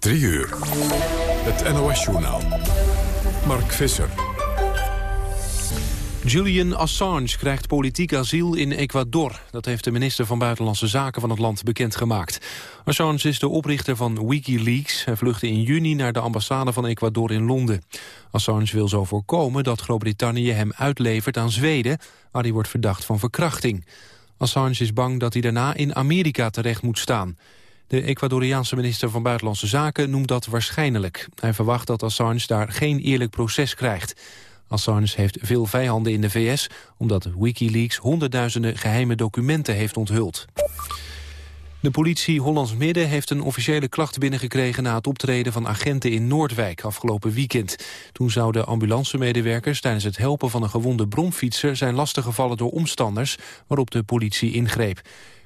3 uur. Het NOS-journaal. Mark Visser. Julian Assange krijgt politiek asiel in Ecuador. Dat heeft de minister van Buitenlandse Zaken van het land bekendgemaakt. Assange is de oprichter van Wikileaks. Hij vluchtte in juni naar de ambassade van Ecuador in Londen. Assange wil zo voorkomen dat Groot-Brittannië hem uitlevert aan Zweden... waar hij wordt verdacht van verkrachting. Assange is bang dat hij daarna in Amerika terecht moet staan. De Ecuadoriaanse minister van Buitenlandse Zaken noemt dat waarschijnlijk. Hij verwacht dat Assange daar geen eerlijk proces krijgt. Assange heeft veel vijanden in de VS... omdat Wikileaks honderdduizenden geheime documenten heeft onthuld. De politie Hollands Midden heeft een officiële klacht binnengekregen... na het optreden van agenten in Noordwijk afgelopen weekend. Toen zouden ambulancemedewerkers tijdens het helpen van een gewonde bromfietser... zijn lastiggevallen door omstanders, waarop de politie ingreep.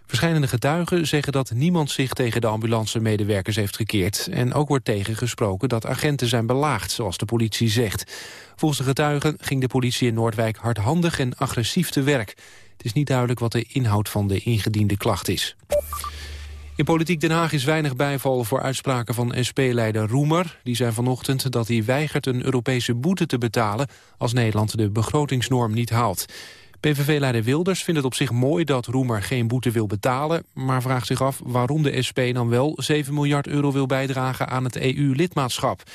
Verschillende getuigen zeggen dat niemand zich tegen de ambulancemedewerkers heeft gekeerd. En ook wordt tegengesproken dat agenten zijn belaagd, zoals de politie zegt. Volgens de getuigen ging de politie in Noordwijk hardhandig en agressief te werk. Het is niet duidelijk wat de inhoud van de ingediende klacht is. In Politiek Den Haag is weinig bijval voor uitspraken van SP-leider Roemer. Die zei vanochtend dat hij weigert een Europese boete te betalen... als Nederland de begrotingsnorm niet haalt. PVV-leider Wilders vindt het op zich mooi dat Roemer geen boete wil betalen... maar vraagt zich af waarom de SP dan wel 7 miljard euro wil bijdragen aan het EU-lidmaatschap. De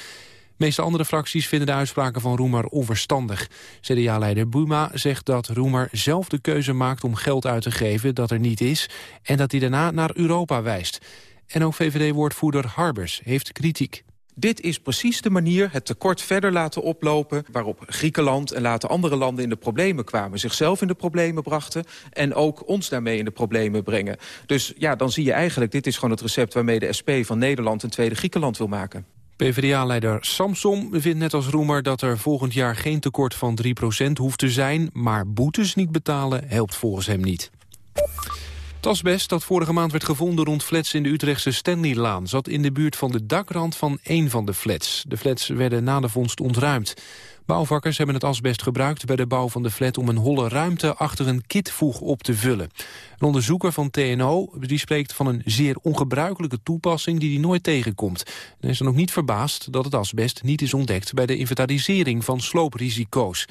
meeste andere fracties vinden de uitspraken van Roemer onverstandig. CDA-leider Buma zegt dat Roemer zelf de keuze maakt om geld uit te geven dat er niet is... en dat hij daarna naar Europa wijst. En ook VVD-woordvoerder Harbers heeft kritiek. Dit is precies de manier het tekort verder laten oplopen... waarop Griekenland en later andere landen in de problemen kwamen. Zichzelf in de problemen brachten en ook ons daarmee in de problemen brengen. Dus ja, dan zie je eigenlijk, dit is gewoon het recept... waarmee de SP van Nederland een tweede Griekenland wil maken. PvdA-leider Samsom vindt net als Roemer dat er volgend jaar geen tekort van 3% hoeft te zijn... maar boetes niet betalen helpt volgens hem niet. Het asbest dat vorige maand werd gevonden rond flats in de Utrechtse Stanleylaan... zat in de buurt van de dakrand van één van de flats. De flats werden na de vondst ontruimd. Bouwvakkers hebben het asbest gebruikt bij de bouw van de flat... om een holle ruimte achter een kitvoeg op te vullen. Een onderzoeker van TNO die spreekt van een zeer ongebruikelijke toepassing... die hij nooit tegenkomt. En hij is dan ook niet verbaasd dat het asbest niet is ontdekt... bij de inventarisering van slooprisico's.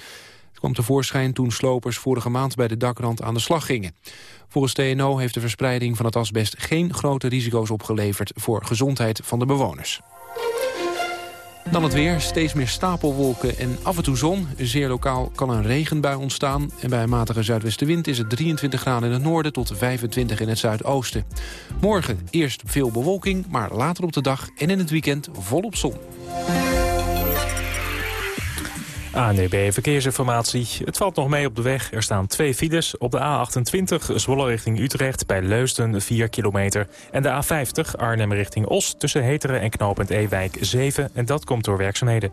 Kwam tevoorschijn toen slopers vorige maand bij de dakrand aan de slag gingen. Volgens TNO heeft de verspreiding van het asbest geen grote risico's opgeleverd voor gezondheid van de bewoners. Dan het weer, steeds meer stapelwolken en af en toe zon. Zeer lokaal kan een regenbui ontstaan. En bij een matige zuidwestenwind is het 23 graden in het noorden... tot 25 in het zuidoosten. Morgen eerst veel bewolking, maar later op de dag en in het weekend volop zon. ANDB e Verkeersinformatie. Het valt nog mee op de weg. Er staan twee files. Op de A28 Zwolle richting Utrecht bij Leusden 4 kilometer. En de A50 Arnhem richting Os tussen Heteren en knooppunt Ewijk 7. En dat komt door werkzaamheden.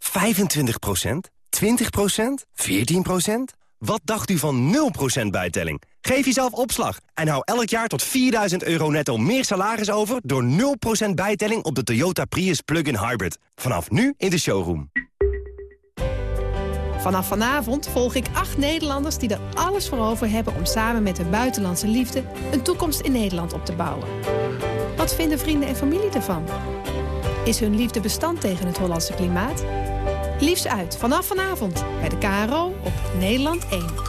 25% 20% 14% Wat dacht u van 0% bijtelling? Geef jezelf opslag en hou elk jaar tot 4000 euro netto meer salaris over... door 0% bijtelling op de Toyota Prius Plug-in Hybrid. Vanaf nu in de showroom. Vanaf vanavond volg ik acht Nederlanders die er alles voor over hebben... om samen met hun buitenlandse liefde een toekomst in Nederland op te bouwen. Wat vinden vrienden en familie ervan? Is hun liefde bestand tegen het Hollandse klimaat? Liefst uit vanaf vanavond bij de KRO op Nederland 1.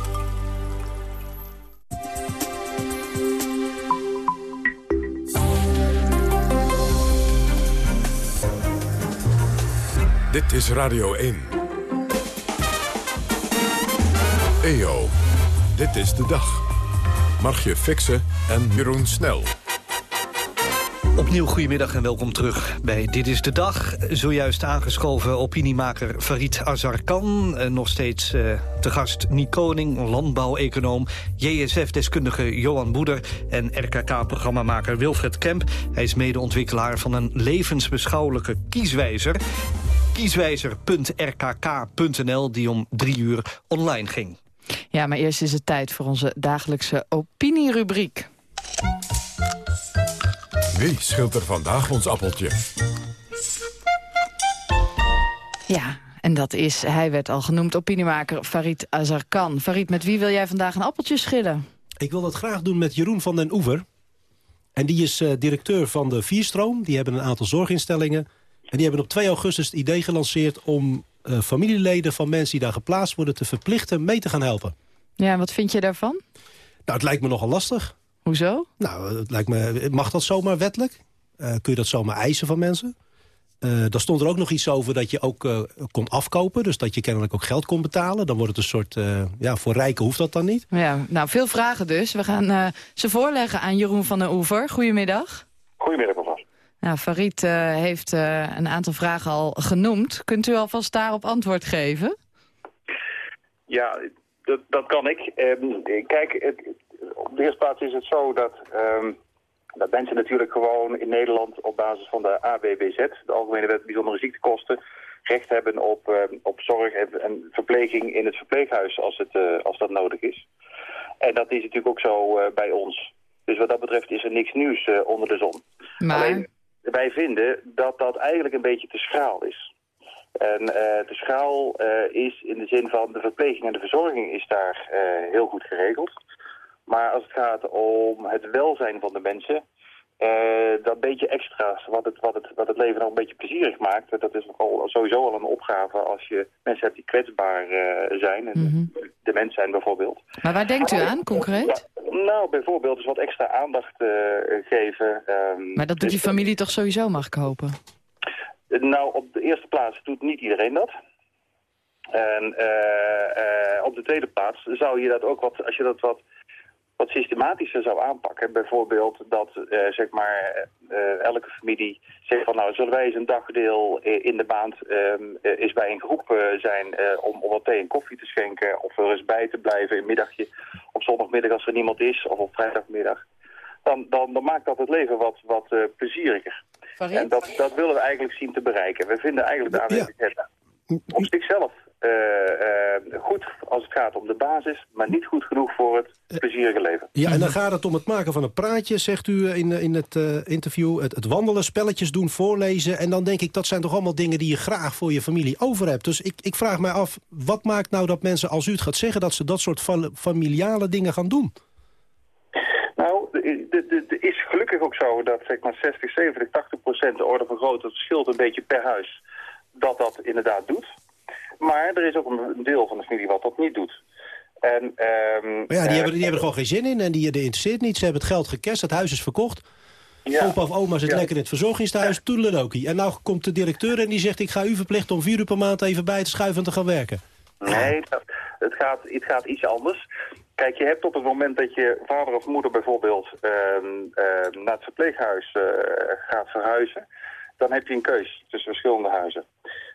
Dit is Radio 1. EO, dit is de dag. Margje Fixen en Jeroen Snel. Opnieuw goedemiddag en welkom terug bij Dit is de Dag. Zojuist aangeschoven opiniemaker Farid Azarkan. Eh, nog steeds uh, te gast Nick Koning, landbouweconoom... JSF-deskundige Johan Boeder en RKK-programmamaker Wilfred Kemp. Hij is medeontwikkelaar van een levensbeschouwelijke kieswijzer kieswijzer.rkk.nl... die om drie uur online ging. Ja, maar eerst is het tijd voor onze dagelijkse opinierubriek. Wie schilt er vandaag ons appeltje? Ja, en dat is, hij werd al genoemd, opiniemaker Farid Azarkan. Farid, met wie wil jij vandaag een appeltje schillen? Ik wil dat graag doen met Jeroen van den Oever. En die is directeur van de Vierstroom. Die hebben een aantal zorginstellingen. En die hebben op 2 augustus het idee gelanceerd... om familieleden van mensen die daar geplaatst worden... te verplichten mee te gaan helpen. Ja, wat vind je daarvan? Nou, het lijkt me nogal lastig. Hoezo? Nou, het lijkt me, mag dat zomaar wettelijk? kun je dat zomaar eisen van mensen? Uh, daar stond er ook nog iets over dat je ook uh, kon afkopen. Dus dat je kennelijk ook geld kon betalen. Dan wordt het een soort, uh, ja, voor rijken hoeft dat dan niet. Ja, nou, veel vragen dus. We gaan ze voorleggen aan Jeroen van den Oever. Goedemiddag. Goedemiddag, mevrouw. Nou, Farid heeft een aantal vragen al genoemd. Kunt u alvast daarop antwoord geven? Ja, dat, dat kan ik. Ehm, kijk, het, op de eerste plaats is het zo dat... Um, dat mensen natuurlijk gewoon in Nederland op basis van de AWBZ, de Algemene Wet Bijzondere Ziektekosten, recht hebben op, uh, op zorg en, en, verpleging in het verpleeghuis als, het, uh, als dat nodig is. En dat is natuurlijk ook zo bij ons. Dus wat dat betreft is er niks nieuws onder de zon. Maar... Alleen, wij vinden dat dat eigenlijk een beetje te schraal is. En de schaal is in de zin van de verpleging en de verzorging is daar heel goed geregeld. Maar als het gaat om het welzijn van de mensen... Uh, dat beetje extra's, wat het, wat, het, wat het leven nog een beetje plezierig maakt... dat is al, sowieso al een opgave als je mensen hebt die kwetsbaar uh, zijn. En mm -hmm. dement zijn bijvoorbeeld. Maar waar denkt u aan, concreet? nou, bijvoorbeeld dus wat extra aandacht uh, geven. Um, maar dat doet die familie toch sowieso, mag ik hopen? Nou, op de eerste plaats doet niet iedereen dat. En op de tweede plaats zou je dat ook wat, als je dat wat wat systematischer zou aanpakken. Bijvoorbeeld dat uh, zeg maar, uh, elke familie zegt van nou zullen wij eens een dagdeel in de maand uh, eens bij een groep zijn om, om wat thee en koffie te schenken of er eens bij te blijven een middagje op zondagmiddag als er niemand is of op vrijdagmiddag. Dan, dan, dan maakt dat het leven wat, wat plezieriger. En dat, dat willen we eigenlijk zien te bereiken. We vinden eigenlijk de aanwezigheid ja. op zichzelf uh, uh, goed als het gaat om de basis, maar niet goed genoeg voor het plezierige leven. Ja, en dan gaat het om het maken van een praatje, zegt u in, in het uh, interview. Het, het, wandelen, spelletjes doen, voorlezen. En dan denk ik, dat zijn toch allemaal dingen die je graag voor je familie over hebt. Dus ik, ik vraag mij af, wat maakt nou dat mensen, als u het gaat zeggen... dat ze dat soort familiale dingen gaan doen? Nou, het is gelukkig ook zo dat zeg maar 60, 70, 80 procent de orde van grootte... het scheelt een beetje per huis, dat dat inderdaad doet... Maar er is ook een deel van de familie wat dat niet doet. En, um, ja, die, hebben, die hebben er gewoon geen zin in en die, die interesseert niet. Ze hebben het geld gekest, het huis is verkocht. Ja. Opa of oma zit lekker in het verzorgingshuis, ja. toedeledokie. En nou komt de directeur en die zegt... ik ga u verplichten om vier uur per maand even bij te schuiven en te gaan werken. Nee, het gaat, het gaat iets anders. Kijk, je hebt op het moment dat je vader of moeder bijvoorbeeld uh, uh, naar het verpleeghuis uh, gaat verhuizen... dan heb je een keus tussen verschillende huizen.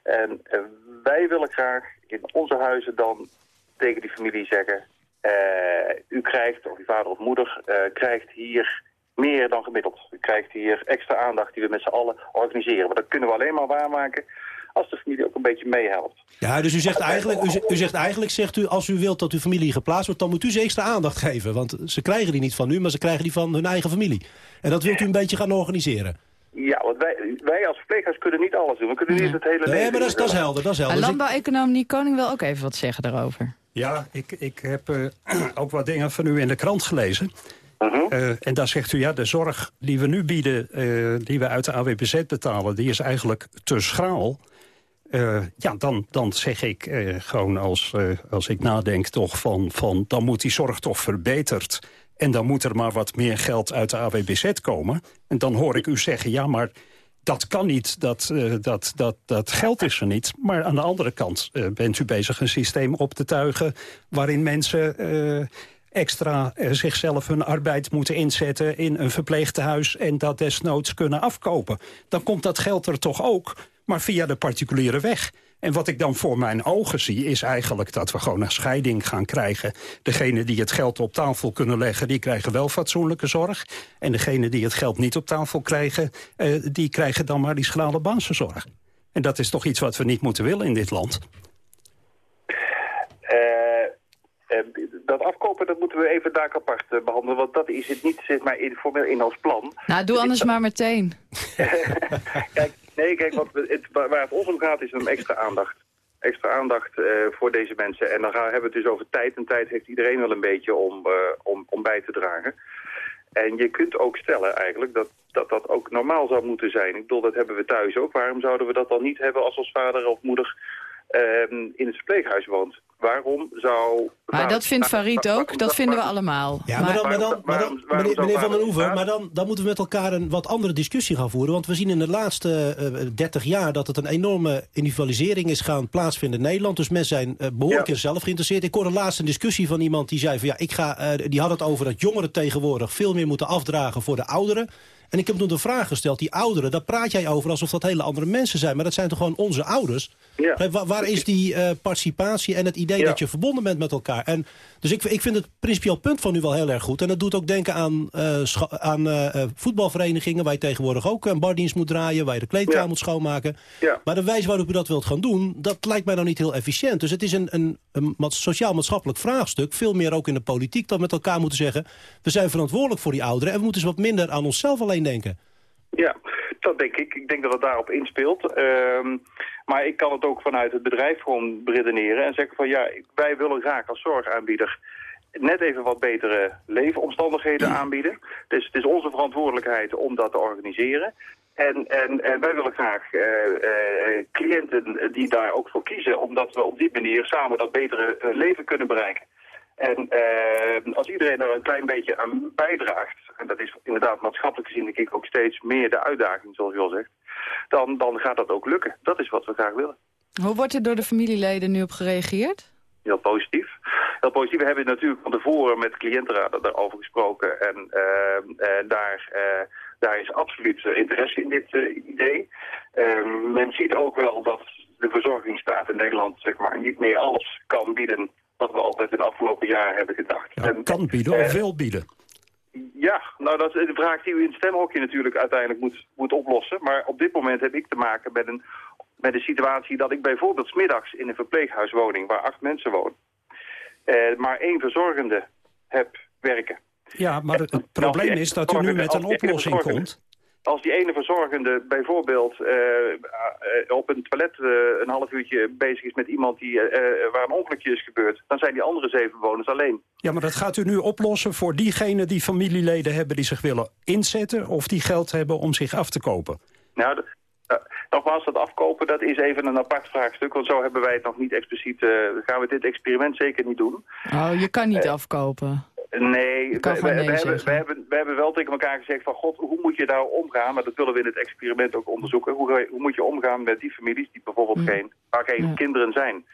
En uh, wij willen graag in onze huizen dan tegen die familie zeggen... Uh, u krijgt, of uw vader of moeder, uh, krijgt hier meer dan gemiddeld. U krijgt hier extra aandacht die we met z'n allen organiseren. Maar dat kunnen we alleen maar waarmaken als de familie ook een beetje meehelpt. Ja, dus u zegt, eigenlijk, u, u, zegt eigenlijk, zegt u, als u wilt dat uw familie geplaatst wordt... dan moet u ze extra aandacht geven. Want ze krijgen die niet van u, maar ze krijgen die van hun eigen familie. En dat wilt u een beetje gaan organiseren. Ja, want wij, wij als verpleeghuis kunnen niet alles doen. We kunnen niet het hele leven... Nee, maar dat is, dat is helder. Dat is helder. Dus landbouweconoom Niek Koning wil ook even wat zeggen daarover. Ja, ik, ik heb uh, ook wat dingen van u in de krant gelezen. Uh -huh. uh, en daar zegt u, ja, de zorg die we nu bieden, uh, die we uit de AWBZ betalen... die is eigenlijk te schraal. ja, dan, dan zeg ik gewoon als, als ik nadenk toch van, van... dan moet die zorg toch verbeterd en dan moet er maar wat meer geld uit de AWBZ komen. En dan hoor ik u zeggen, ja, maar dat kan niet, dat, uh, dat, dat, dat geld is er niet. Maar aan de andere kant uh, bent u bezig een systeem op te tuigen... waarin mensen uh, extra zichzelf hun arbeid moeten inzetten... in een verpleegtehuis en dat desnoods kunnen afkopen. Dan komt dat geld er toch ook, maar via de particuliere weg. En wat ik dan voor mijn ogen zie is eigenlijk dat we gewoon een scheiding gaan krijgen. Degene die het geld op tafel kunnen leggen, die krijgen wel fatsoenlijke zorg. En degene die het geld niet op tafel krijgen, uh, die krijgen dan maar die schrale basiszorg. En dat is toch iets wat we niet moeten willen in dit land? Uh, dat afkopen, dat moeten we even daar apart uh, behandelen. Want dat is het niet zeg maar, in, formeel in ons plan. Nou, doe anders maar meteen. Kijk, Nee, kijk, wat het, waar het om gaat is een extra aandacht. Extra aandacht uh, voor deze mensen. En dan gaan, hebben we het dus over tijd. En tijd heeft iedereen wel een beetje om, uh, om, om bij te dragen. En je kunt ook stellen eigenlijk dat, dat dat ook normaal zou moeten zijn. Ik bedoel, dat hebben we thuis ook. Waarom zouden we dat dan niet hebben als ons vader of moeder ehm, in het verpleeghuis woont? Waarom zou... Maar dat vindt Farid ook, dat vinden we allemaal. Ja, maar dan, maar dan, maar dan meneer, meneer Van den Oever, maar dan, dan moeten we met elkaar een wat andere discussie gaan voeren. Want we zien in de laatste uh, 30 jaar dat het een enorme individualisering is gaan plaatsvinden in Nederland. Dus mensen zijn uh, behoorlijk in zelf geïnteresseerd. Ik hoorde laatst een discussie van iemand die zei van ja, ik ga, uh, die had het over dat jongeren tegenwoordig veel meer moeten afdragen voor de ouderen. En ik heb toen de vraag gesteld, die ouderen, daar praat jij over alsof dat hele andere mensen zijn. Maar dat zijn toch gewoon onze ouders? Ja. Waar, waar, is die uh, participatie en het idee Ja. dat je verbonden bent met elkaar? En, dus ik, ik vind het principieel punt van u wel heel erg goed. En dat doet ook denken aan, uh, scha- aan uh, voetbalverenigingen... waar je tegenwoorrig ook een bardienst moet draaien... waar je de kleedkamer Ja. moet schoonmaken. Ja. Maar de wijze waarop u dat wilt gaan doen... dat lijkt mij dan niet heel efficiënt. Dus het is een, een, een sociaal-maatschappelijk vraagstuk... veel meer ook in de politiek dat we met elkaar moeten zeggen... we zijn verantwoordelijk voor die ouderen... en we moeten eens wat minder aan onszelf alleen denken. Ja, dat denk ik. Ik denk dat het daarop inspeelt. Ehm, maar ik kan het ook vanuit het bedrijf gewoon beredeneren en zeggen van ja, wij willen graag als zorgaanbieder net even wat betere leefomstandigheden aanbieden. Dus het is onze verantwoordelijkheid om dat te organiseren. En, en, en wij willen graag eh, eh, cliënten die daar ook voor kiezen, omdat we op die manier samen dat betere eh, leven kunnen bereiken. En eh, als iedereen er een klein beetje aan bijdraagt, en dat is inderdaad maatschappelijk gezien denk ik ook steeds meer de uitdaging, zoals u al zegt, dan, dan gaat dat ook lukken. Dat is wat we graag willen. Hoe wordt er door de familieleden nu op gereageerd? Heel positief. Heel positief. We hebben natuurlijk van tevoren met cliëntenraden daarover gesproken. En eh, eh, daar, daar is absoluut interesse in dit idee. Eh, men ziet ook wel dat de verzorgingsstaat in Nederland zeg maar, niet meer alles kan bieden wat we altijd in de afgelopen jaren hebben gedacht. Ja, En, kan bieden eh, of wil bieden. ja, nou dat is de vraag die u in het stemhokje natuurlijk uiteindelijk moet, moet oplossen. Maar op dit moment heb ik te maken met een, met een situatie dat ik bijvoorbeeld smiddags in een verpleeghuiswoning waar acht mensen wonen, eh, maar één verzorgende heb werken. Ja, maar het, die probleem is dat u nu met een oplossing komt. Als die ene verzorgende bijvoorbeeld eh, eh, op een toilet eh, een half uurtje bezig is met iemand die, waar een ongelukje is gebeurd, dan zijn die andere zeven bewoners alleen. Ja, maar dat gaat u nu oplossen voor diegenen die familieleden hebben die zich willen inzetten... of die geld hebben om zich af te kopen. Nou, nogmaals, dat afkopen, dat is even een apart vraagstuk. Want zo hebben wij het nog niet expliciet... eh, gaan we dit experiment zeker niet doen. Oh, je kan niet afkopen. Nee, we, we- nee we hebben, we, hebben, we hebben wel tegen elkaar gezegd van... God, hoe moet je nou omgaan? Maar dat willen we in het experiment ook onderzoeken. Hoe, hoe moet je omgaan met die families die bijvoorbeeld geen, waar geen Ja. kinderen zijn?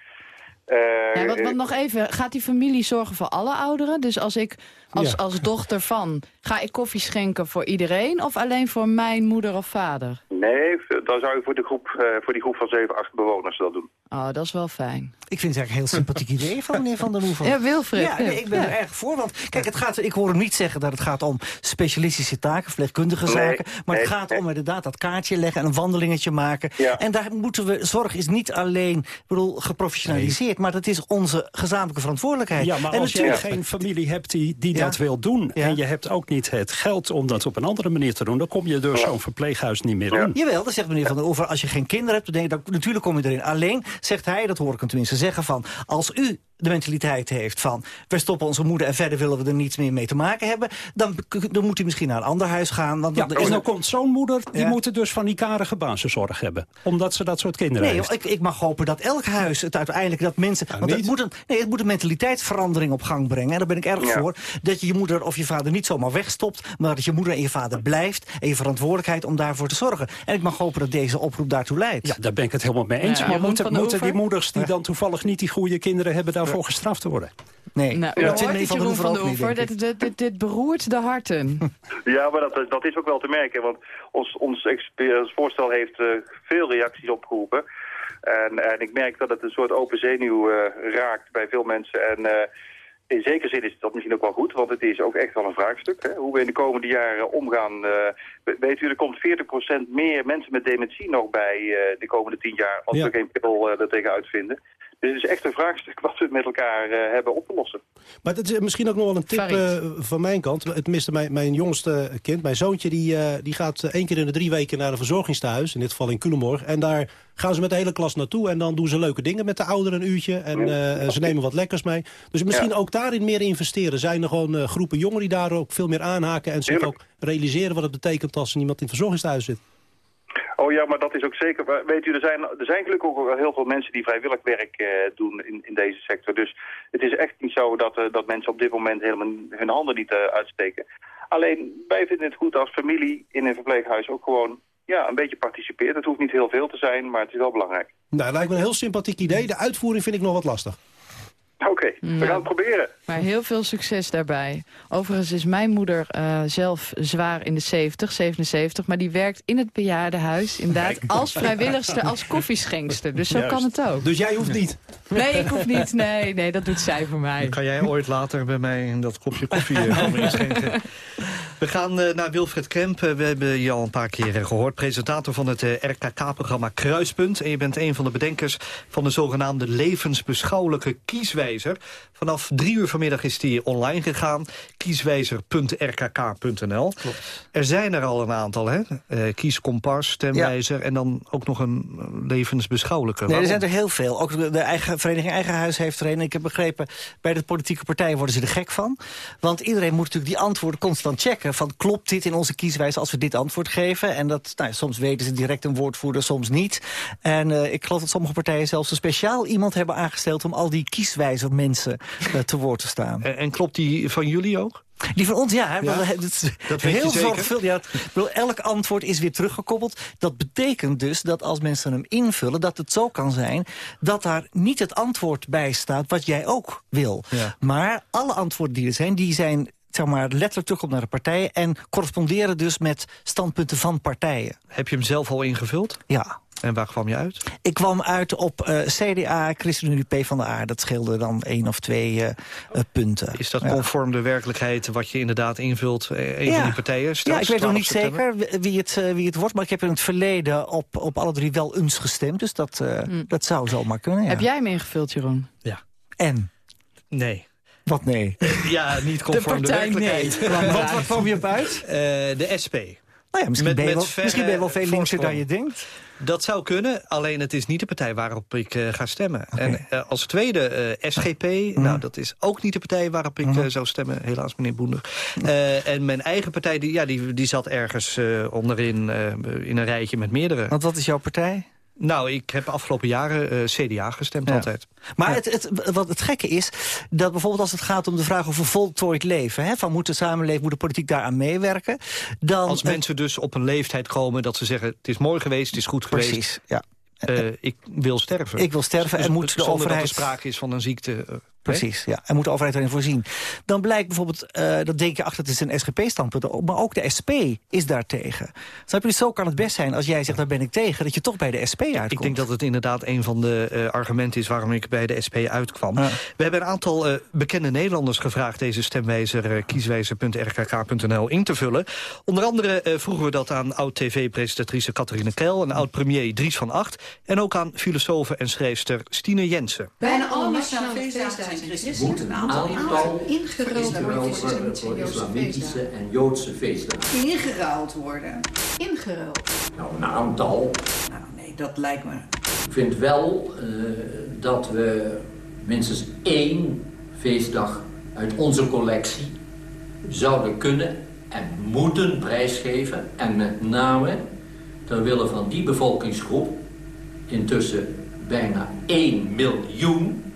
Eh, Ja, wat, wat nog even, gaat die familie zorgen voor alle ouderen? Dus als ik als, Ja. als dochter van, ga ik koffie schenken voor iedereen... of alleen voor mijn moeder of vader? Nee, dan zou je voor, de groep, eh, voor die groep van zeven, acht bewoners dat doen. Oh, dat is wel fijn. Ik vind het eigenlijk een heel sympathiek idee van meneer Van der Hoeven. Ja, Wilfred. Ja, nee, ik ben Ja. er erg voor. Want kijk, het gaat, ik hoor hem niet zeggen dat het gaat om specialistische taken, verpleegkundige Nee, zaken. Maar het gaat nee. om inderdaad dat kaartje leggen en een wandelingetje maken. Ja. En daar moeten we, zorg is niet alleen bedoel, geprofessionaliseerd, maar dat is onze gezamenlijke verantwoordelijkheid. Ja, maar en als je natuurlijk- geen familie hebt die, die Ja. dat wil doen... Ja. en je hebt ook niet het geld om dat op een andere manier te doen... dan kom je door zo'n verpleeghuis niet meer in. Jawel, dat zegt meneer Van der Over. Als je geen kinderen hebt, dan denk ik, dan, natuurlijk kom je erin. Alleen zegt hij, dat hoor ik hem tenminste zeggen, van als u de mentaliteit heeft van... we stoppen onze moeder en verder willen we er niets meer mee te maken hebben... dan, dan moet hij misschien naar een ander huis gaan. Want Ja, dan en is dan er- komt zo'n moeder, die Ja. moeten dus van die karige basiszorg hebben. Omdat ze dat soort kinderen Nee, heeft. joh, ik, ik mag hopen dat elk huis het uiteindelijk dat mensen. want het moet, een, nee, het moet een mentaliteitsverandering op gang brengen. En daar ben ik erg Ja. voor. Dat je je moeder of je vader niet zomaar wegstopt. Maar dat je moeder en je vader blijft. En je verantwoordelijkheid om daarvoor te zorgen. En ik mag hopen dat deze oproep daartoe leidt. Ja, daar ben ik het helemaal mee eens. Ja, maar moeten, die moeders die dan toevallig niet die goede kinderen hebben... daarvoor gestraft worden? Nee, Nou, dat vindt het, Van Hoever van de Oever. Dit, dit, dit, dit beroert de harten. Ja, maar dat, dat is ook wel te merken, want ons, ons ons voorstel heeft eh, veel reacties opgeroepen. En, en ik merk dat het een soort open zenuw eh, raakt bij veel mensen. En eh, in zekere zin is dat misschien ook wel goed, want het is ook echt wel een vraagstuk. Hè? Hoe we in de komende jaren omgaan. eh, we- weet u, er komt 40% meer mensen met dementie nog bij eh, de komende 10 jaar als Ja. we geen pil eh er tegen uitvinden. Dus het is echt een vraagstuk wat we met elkaar eh, hebben op te lossen. Maar dat is misschien ook nog wel een tip uh, van mijn kant. Tenminste, mijn, mijn jongste kind, mijn zoontje... die, uh, die gaat één keer in de drie weken naar een verzorgingstehuis. In dit geval in Culemborg. En daar gaan ze met de hele klas naartoe. En dan doen ze leuke dingen met de ouderen een uurtje. En ja. ze nemen wat lekkers mee. Dus misschien ja. ook daarin meer investeren. Zijn er gewoon groepen jongeren die daar ook veel meer aanhaken... en zich ook realiseren wat het betekent als er iemand in het verzorgingstehuis zit. Oh ja, maar dat is ook zeker. Weet u, er zijn, er zijn gelukkig ook heel veel mensen die vrijwillig werk eh, doen in, in deze sector. Dus het is echt niet zo dat, uh, dat mensen op dit moment helemaal hun handen niet uh, uitsteken. Alleen, wij vinden het goed als familie in een verpleeghuis ook gewoon ja, een beetje participeert. Het hoeft niet heel veel te zijn, maar het is wel belangrijk. Nou, lijkt me een heel sympathiek idee. De uitvoering vind ik nog wat lastig. Oké, okay, we ja. gaan het proberen. Maar heel veel succes daarbij. Overigens is mijn moeder uh, zelf zwaar in de 70, 77... maar die werkt in het bejaardenhuis inderdaad als vrijwilligster, als koffieschenkster. Dus zo Juist. kan het ook. Dus jij hoeft niet? Nee, ik hoef niet. Nee, nee, dat doet zij voor mij. Dan kan jij ooit later bij mij in dat kopje koffie komen inschenken. We gaan uh, naar Wilfred Kremp. Uh, we hebben je al een paar keer gehoord. Presentator van het RKK-programma Kruispunt. En je bent een van de bedenkers van de zogenaamde levensbeschouwelijke kieswijzer. Vanaf drie uur vanmiddag is die online gegaan. Kieswijzer.rkk.nl. Er zijn er al een aantal, hè? Uh, kieskompas, stemwijzer ja. en dan ook nog een levensbeschouwelijke. Nee, er zijn er heel veel. Ook de eigen, vereniging Eigen Huis heeft er een. Ik heb begrepen, bij de politieke partijen worden ze er gek van. Want iedereen moet natuurlijk die antwoorden constant checken. Van klopt dit in onze kieswijze als we dit antwoord geven? En dat, nou, soms weten ze direct een woordvoerder, soms niet. En uh, ik geloof dat sommige partijen zelfs een speciaal iemand hebben aangesteld... om al die kieswijzer mensen uh, te woord te staan. En, en klopt die van jullie ook? Die van ons, ja. Hè, ja? Dat, is dat heel zorgvuldig. Ja, bedoel, elk antwoord is weer teruggekoppeld. Dat betekent dus dat als mensen hem invullen... dat het zo kan zijn dat daar niet het antwoord bij staat... wat jij ook wil. Ja. Maar alle antwoorden die er zijn, die zijn zeg maar, letterlijk terugkomt naar de partijen... en corresponderen dus met standpunten van partijen. Heb je hem zelf al ingevuld? Ja. En waar kwam je uit? Ik kwam uit op uh, CDA, ChristenUnie, P van de A. Dat scheelde dan één of twee uh, uh, punten. Is dat conform ja. de werkelijkheid wat je inderdaad invult? Een ja. van die partijen? ja, ik weet nog niet zeker wie het, wie het wordt. Maar ik heb in het verleden op, op alle drie wel eens gestemd. Dus dat, hmm. dat zou zomaar kunnen. Ja. Heb jij hem ingevuld, Jeroen? Ja. En? Nee. Wat nee? Ja, niet conform de, de werkelijkheid. Nee. wat, wat kwam je op uit? de SP. Nou ja, misschien, met, ben, je wel, misschien ben je wel veel linkser dan je denkt. Dat zou kunnen, alleen het is niet de partij waarop ik uh, ga stemmen. Okay. En uh, als tweede uh, SGP, mm. nou dat is ook niet de partij waarop ik mm. zou stemmen. Helaas, meneer Boender. Mm. en mijn eigen partij, die, ja, die, die zat ergens onderin in een rijtje met meerdere. Want wat is jouw partij? Nou, ik heb afgelopen jaren uh, CDA gestemd ja. altijd. Maar ja. het, het, wat het gekke is, dat bijvoorbeeld als het gaat om de vraag over voltooid leven... Hè, van moet de samenleving, moet de politiek daaraan meewerken... Dan, als mensen dus op een leeftijd komen dat ze zeggen... het is mooi geweest, het is goed geweest... Precies, ja. Uh, ik wil sterven. Ik wil sterven dus, en moet de overheid... dat er sprake is van een ziekte... Precies, ja. En moet de overheid erin voorzien. Dan blijkt bijvoorbeeld, uh, dat denk je, ach, dat is een SGP-standpunt... maar ook de SP is daartegen. Snap je, dus zo kan het best zijn als jij zegt, daar ben ik tegen... dat je toch bij de SP uitkomt. Ik denk dat het inderdaad een van de uh, argumenten is... waarom ik bij de SP uitkwam. We hebben een aantal uh, bekende Nederlanders gevraagd... deze stemwijzer kieswijzer.rkk.nl in te vullen. Onder andere vroegen we dat aan oud-tv-presentatrice Catharine Keil... en oud-premier Dries van Acht... en ook aan filosofe en schrijfster Stine Jensen. Bijna alle nationale feestdagen moet een aantal, aantal ingeruild islamitische en joodse feestdagen. Ingeruild worden. Ingeruild. Nou, een aantal. Nou, nee, dat lijkt me. Ik vind wel uh, dat we minstens één feestdag uit onze collectie zouden kunnen en moeten prijsgeven. En met name ter wille van die bevolkingsgroep, intussen bijna 1 miljoen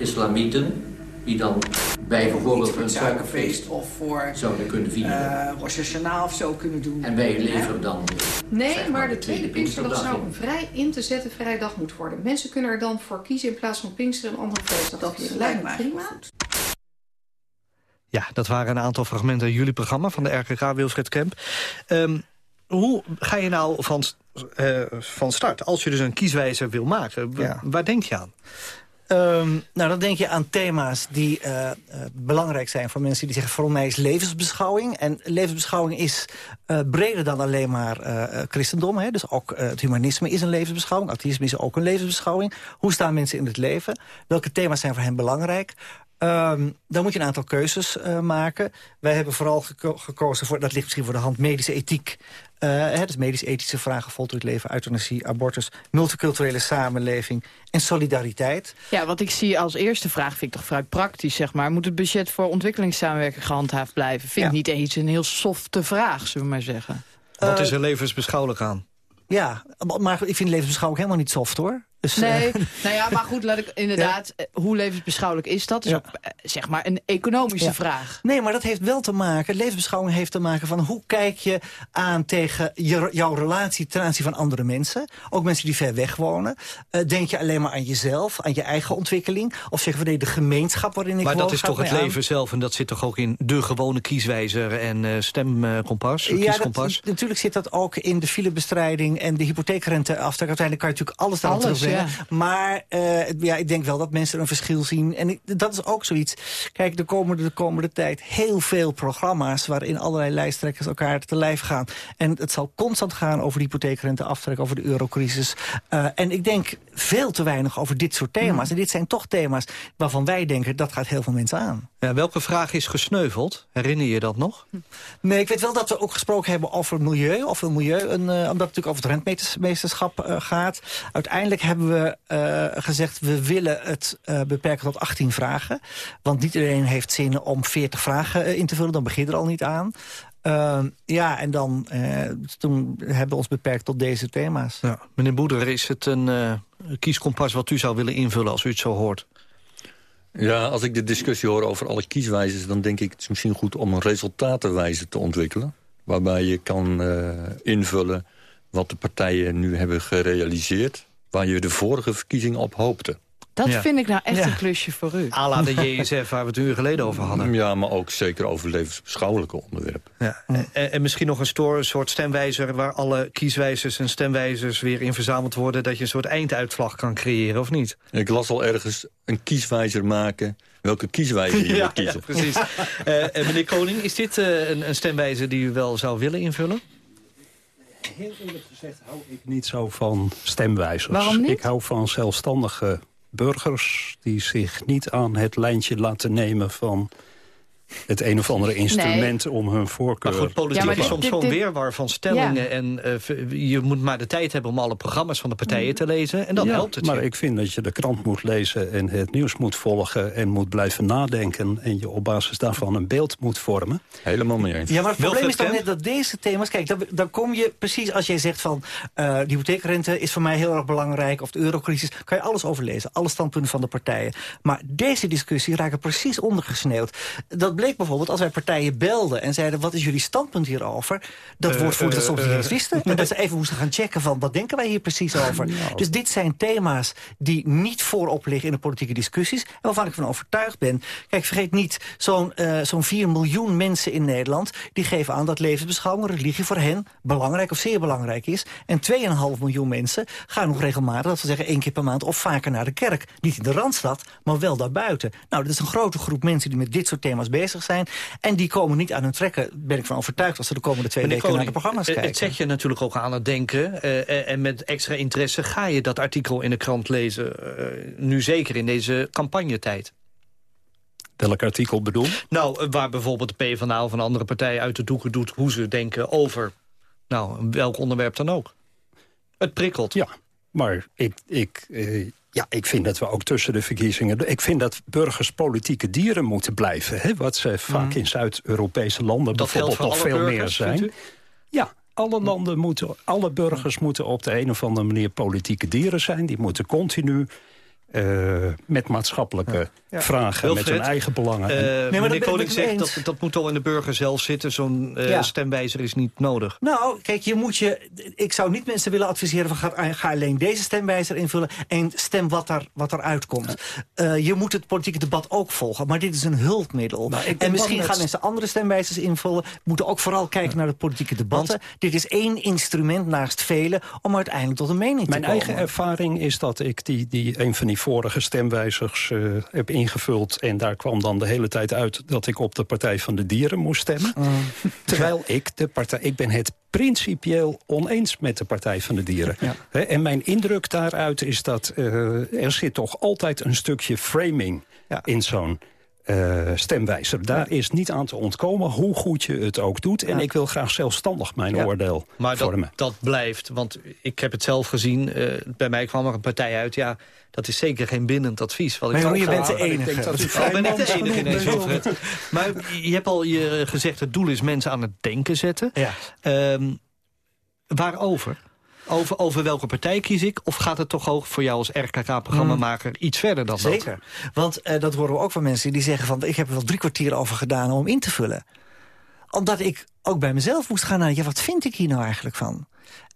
islamieten die dan bij bijvoorbeeld een suikerfeest of voor zouden kunnen vieren. Uh, Rosh Hashanah of zo kunnen doen. En wij leveren ja. dan... Nee, zeg maar, maar de tweede Pinksterdag zou een vrij in te zetten vrije dag moeten worden. Mensen kunnen er dan voor kiezen in plaats van Pinkster een andere feestdag. Dat lijkt me prima. Goed. Ja, dat waren een aantal fragmenten uit jullie programma van de RKK Wilfred Kemp. Um, hoe ga je nou van, uh, van start? Als je dus een kieswijzer wil maken, ja. waar denk je aan? Ehm, nou, dan denk je aan thema's die uh, uh, belangrijk zijn voor mensen die zeggen... voor mij is levensbeschouwing. En levensbeschouwing is uh, breder dan alleen maar christendom. Hè? Dus ook het humanisme is een levensbeschouwing. Atheïsme is ook een levensbeschouwing. Hoe staan mensen in het leven? Welke thema's zijn voor hen belangrijk? Um, dan moet je een aantal keuzes uh, maken. Wij hebben vooral geko gekozen voor, dat ligt misschien voor de hand, medische ethiek. Uh, hè, dus medisch-ethische vragen, voltooid leven, euthanasie, abortus... multiculturele samenleving en solidariteit. Ja, wat ik zie als eerste vraag vind ik toch vrij praktisch, zeg maar. Moet het budget voor ontwikkelingssamenwerking gehandhaafd blijven? Vind ik niet eens een heel softe vraag, zullen we maar zeggen. Wat is er levensbeschouwelijk aan? Ja, maar ik vind levensbeschouwing helemaal niet soft, hoor. Dus, nee, nou ja, maar goed, laat ik inderdaad, ja. hoe levensbeschouwelijk is dat? is ja. ook, zeg maar, een economische ja. vraag. Nee, maar dat heeft wel te maken, levensbeschouwing heeft te maken van hoe kijk je aan tegen je, jouw relatie ten aanzien van andere mensen. Ook mensen die ver weg wonen. Uh, denk je alleen maar aan jezelf, aan je eigen ontwikkeling? Of zeggen we nee, de gemeenschap waarin ik maar woon? Maar dat is toch het leven aan? zelf en dat zit toch ook in de gewone kieswijzer en uh, stemkompas, kieskompas? Dat, natuurlijk zit dat ook in de filebestrijding en de hypotheekrenteaftrek. Uiteindelijk kan je natuurlijk alles daarop Ja. Maar uh, ja, ik denk wel dat mensen een verschil zien. En ik, dat is ook zoiets. Kijk, de komende, de komende tijd heel veel programma's... waarin allerlei lijsttrekkers elkaar te lijf gaan. En het zal constant gaan over de hypotheekrenteaftrek... over de eurocrisis. Uh, en ik denk veel te weinig over dit soort thema's. En dit zijn toch thema's waarvan wij denken... dat gaat heel veel mensen aan. Ja, welke vraag is gesneuveld? Herinner je dat nog? Nee, ik weet wel dat we ook gesproken hebben over milieu. Over milieu, een, uh, omdat het natuurlijk over het rentmeesterschap gaat. Uiteindelijk hebben we uh, gezegd... we willen het uh, beperken tot 18 vragen. Want niet iedereen heeft zin om 40 vragen uh, in te vullen. Dan begin je er al niet aan. Uh, ja, en dan uh, toen hebben we ons beperkt tot deze thema's. Ja. Meneer Boeder, is het een uh, kieskompas wat u zou willen invullen als u het zo hoort? Ja, als ik de discussie hoor over alle kieswijzes... dan denk ik het is misschien goed om een resultatenwijze te ontwikkelen. Waarbij je kan uh, invullen wat de partijen nu hebben gerealiseerd... waar je de vorige verkiezingen op hoopte. Dat ja. vind ik nou echt ja. een klusje voor u. Ala de JSF, waar we het een uur geleden over hadden. Ja, maar ook zeker over levensbeschouwelijke onderwerpen. Ja. En, en, misschien nog een, soort stemwijzer... waar alle kieswijzers en stemwijzers weer in verzameld worden... dat je een soort einduitslag kan creëren, of niet? Ik las al ergens een kieswijzer maken... welke kieswijzer je ja, moet kiezen. Ja, precies. uh, meneer Koning, is dit uh, een, een stemwijzer die u wel zou willen invullen? Heel eerlijk gezegd hou ik niet zo van stemwijzers. Waarom niet? Ik hou van zelfstandige burgers die zich niet aan het lijntje laten nemen van het een of andere instrument nee. om hun voorkeur... Maar goed, politiek ja, maar is soms zo'n weerwar van stellingen... Ja. en uh, je moet maar de tijd hebben om alle programma's van de partijen te lezen... en dan ja, helpt het maar je. ik vind dat je de krant moet lezen en het nieuws moet volgen... en moet blijven nadenken en je op basis daarvan een beeld moet vormen. Helemaal mee eens. Ja, maar het probleem is dan net dat deze thema's... Kijk, dan, dan kom je precies als jij zegt van... Uh, de hypotheekrente is voor mij heel erg belangrijk... of de eurocrisis, kan je alles overlezen. Alle standpunten van de partijen. Maar deze discussie raken precies ondergesneeuwd. Dat bleek bijvoorbeeld als wij partijen belden en zeiden... wat is jullie standpunt hierover? Dat uh, woordvoerders uh, soms niet eens wisten. En dat ze even moesten gaan checken van wat denken wij hier precies over. Nou. Dus dit zijn thema's die niet voorop liggen in de politieke discussies. En waarvan ik van overtuigd ben. Kijk, vergeet niet, zo'n uh, zo'n 4 miljoen mensen in Nederland... die geven aan dat levensbeschouwing, religie voor hen... belangrijk of zeer belangrijk is. En 2,5 miljoen mensen gaan nog regelmatig... dat we zeggen één keer per maand of vaker naar de kerk. Niet in de Randstad, maar wel daarbuiten. Nou, dat is een grote groep mensen die met dit soort thema's bezig zijn. En die komen niet aan hun trekken, ben ik van overtuigd... als ze de komende twee Meneer weken Koning, naar de programma's kijken. Het zet je natuurlijk ook aan het denken. Uh, en met extra interesse ga je dat artikel in de krant lezen. Uh, nu zeker in deze campagnetijd. Welk artikel bedoel? Nou, waar bijvoorbeeld de PvdA of een andere partij uit de doeken doet... hoe ze denken over nou, welk onderwerp dan ook. Het prikkelt. Ja, maar ik... ik. Ja, ik vind dat we ook tussen de verkiezingen... Ik vind dat burgers politieke dieren moeten blijven. Hè, wat ze vaak in Zuid-Europese landen dat bijvoorbeeld nog veel burgers, meer zijn. Ja, alle landen moeten, alle burgers moeten op de een of andere manier politieke dieren zijn. Die moeten continu uh, met maatschappelijke vragen met hun eigen belangen. Uh, nee, maar meneer Koning zegt dat dat moet al in de burger zelf zitten. Zo'n uh, ja. stemwijzer is niet nodig. Nou, kijk, je moet je... Ik zou niet mensen willen adviseren van ga, ga alleen deze stemwijzer invullen... en stem wat, er, wat eruit komt. Uh, je moet het politieke debat ook volgen. Maar dit is een hulpmiddel. Nou, en misschien gaan mensen andere stemwijzers invullen. moeten ook vooral kijken naar het politieke debatten. Want, dit is één instrument naast vele om uiteindelijk tot een mening Mijn te komen. eigen ervaring is dat ik die, die, een van die vorige stemwijzers uh, heb ingevuld... en daar kwam dan de hele tijd uit dat ik op de Partij van de Dieren moest stemmen. Mm. Terwijl ik, de partij, ik ben het principieel oneens met de Partij van de Dieren. Ja. En mijn indruk daaruit is dat uh, er zit toch altijd een stukje framing ja. in zo'n uh, stemwijzer. Daar is niet aan te ontkomen, hoe goed je het ook doet. En ik wil graag zelfstandig mijn ja. oordeel maar vormen. Maar dat, blijft, want ik heb het zelf gezien. Uh, bij mij kwam er een partij uit, ja... Dat is zeker geen bindend advies. Wat maar ik je bent de enige. Ik dat u oh, ben ik de enige ineens, Wilfred. Maar je hebt al je gezegd, het doel is mensen aan het denken zetten. Ja. Um, waarover? Over, over welke partij kies ik? Of gaat het toch ook voor jou als RKK-programmamaker hmm. iets verder dan Zeker. dat? Zeker. Want uh, dat horen we ook van mensen die zeggen van... ik heb er wel drie kwartier over gedaan om in te vullen. Omdat ik ook bij mezelf moest gaan naar... ja, wat vind ik hier nou eigenlijk van?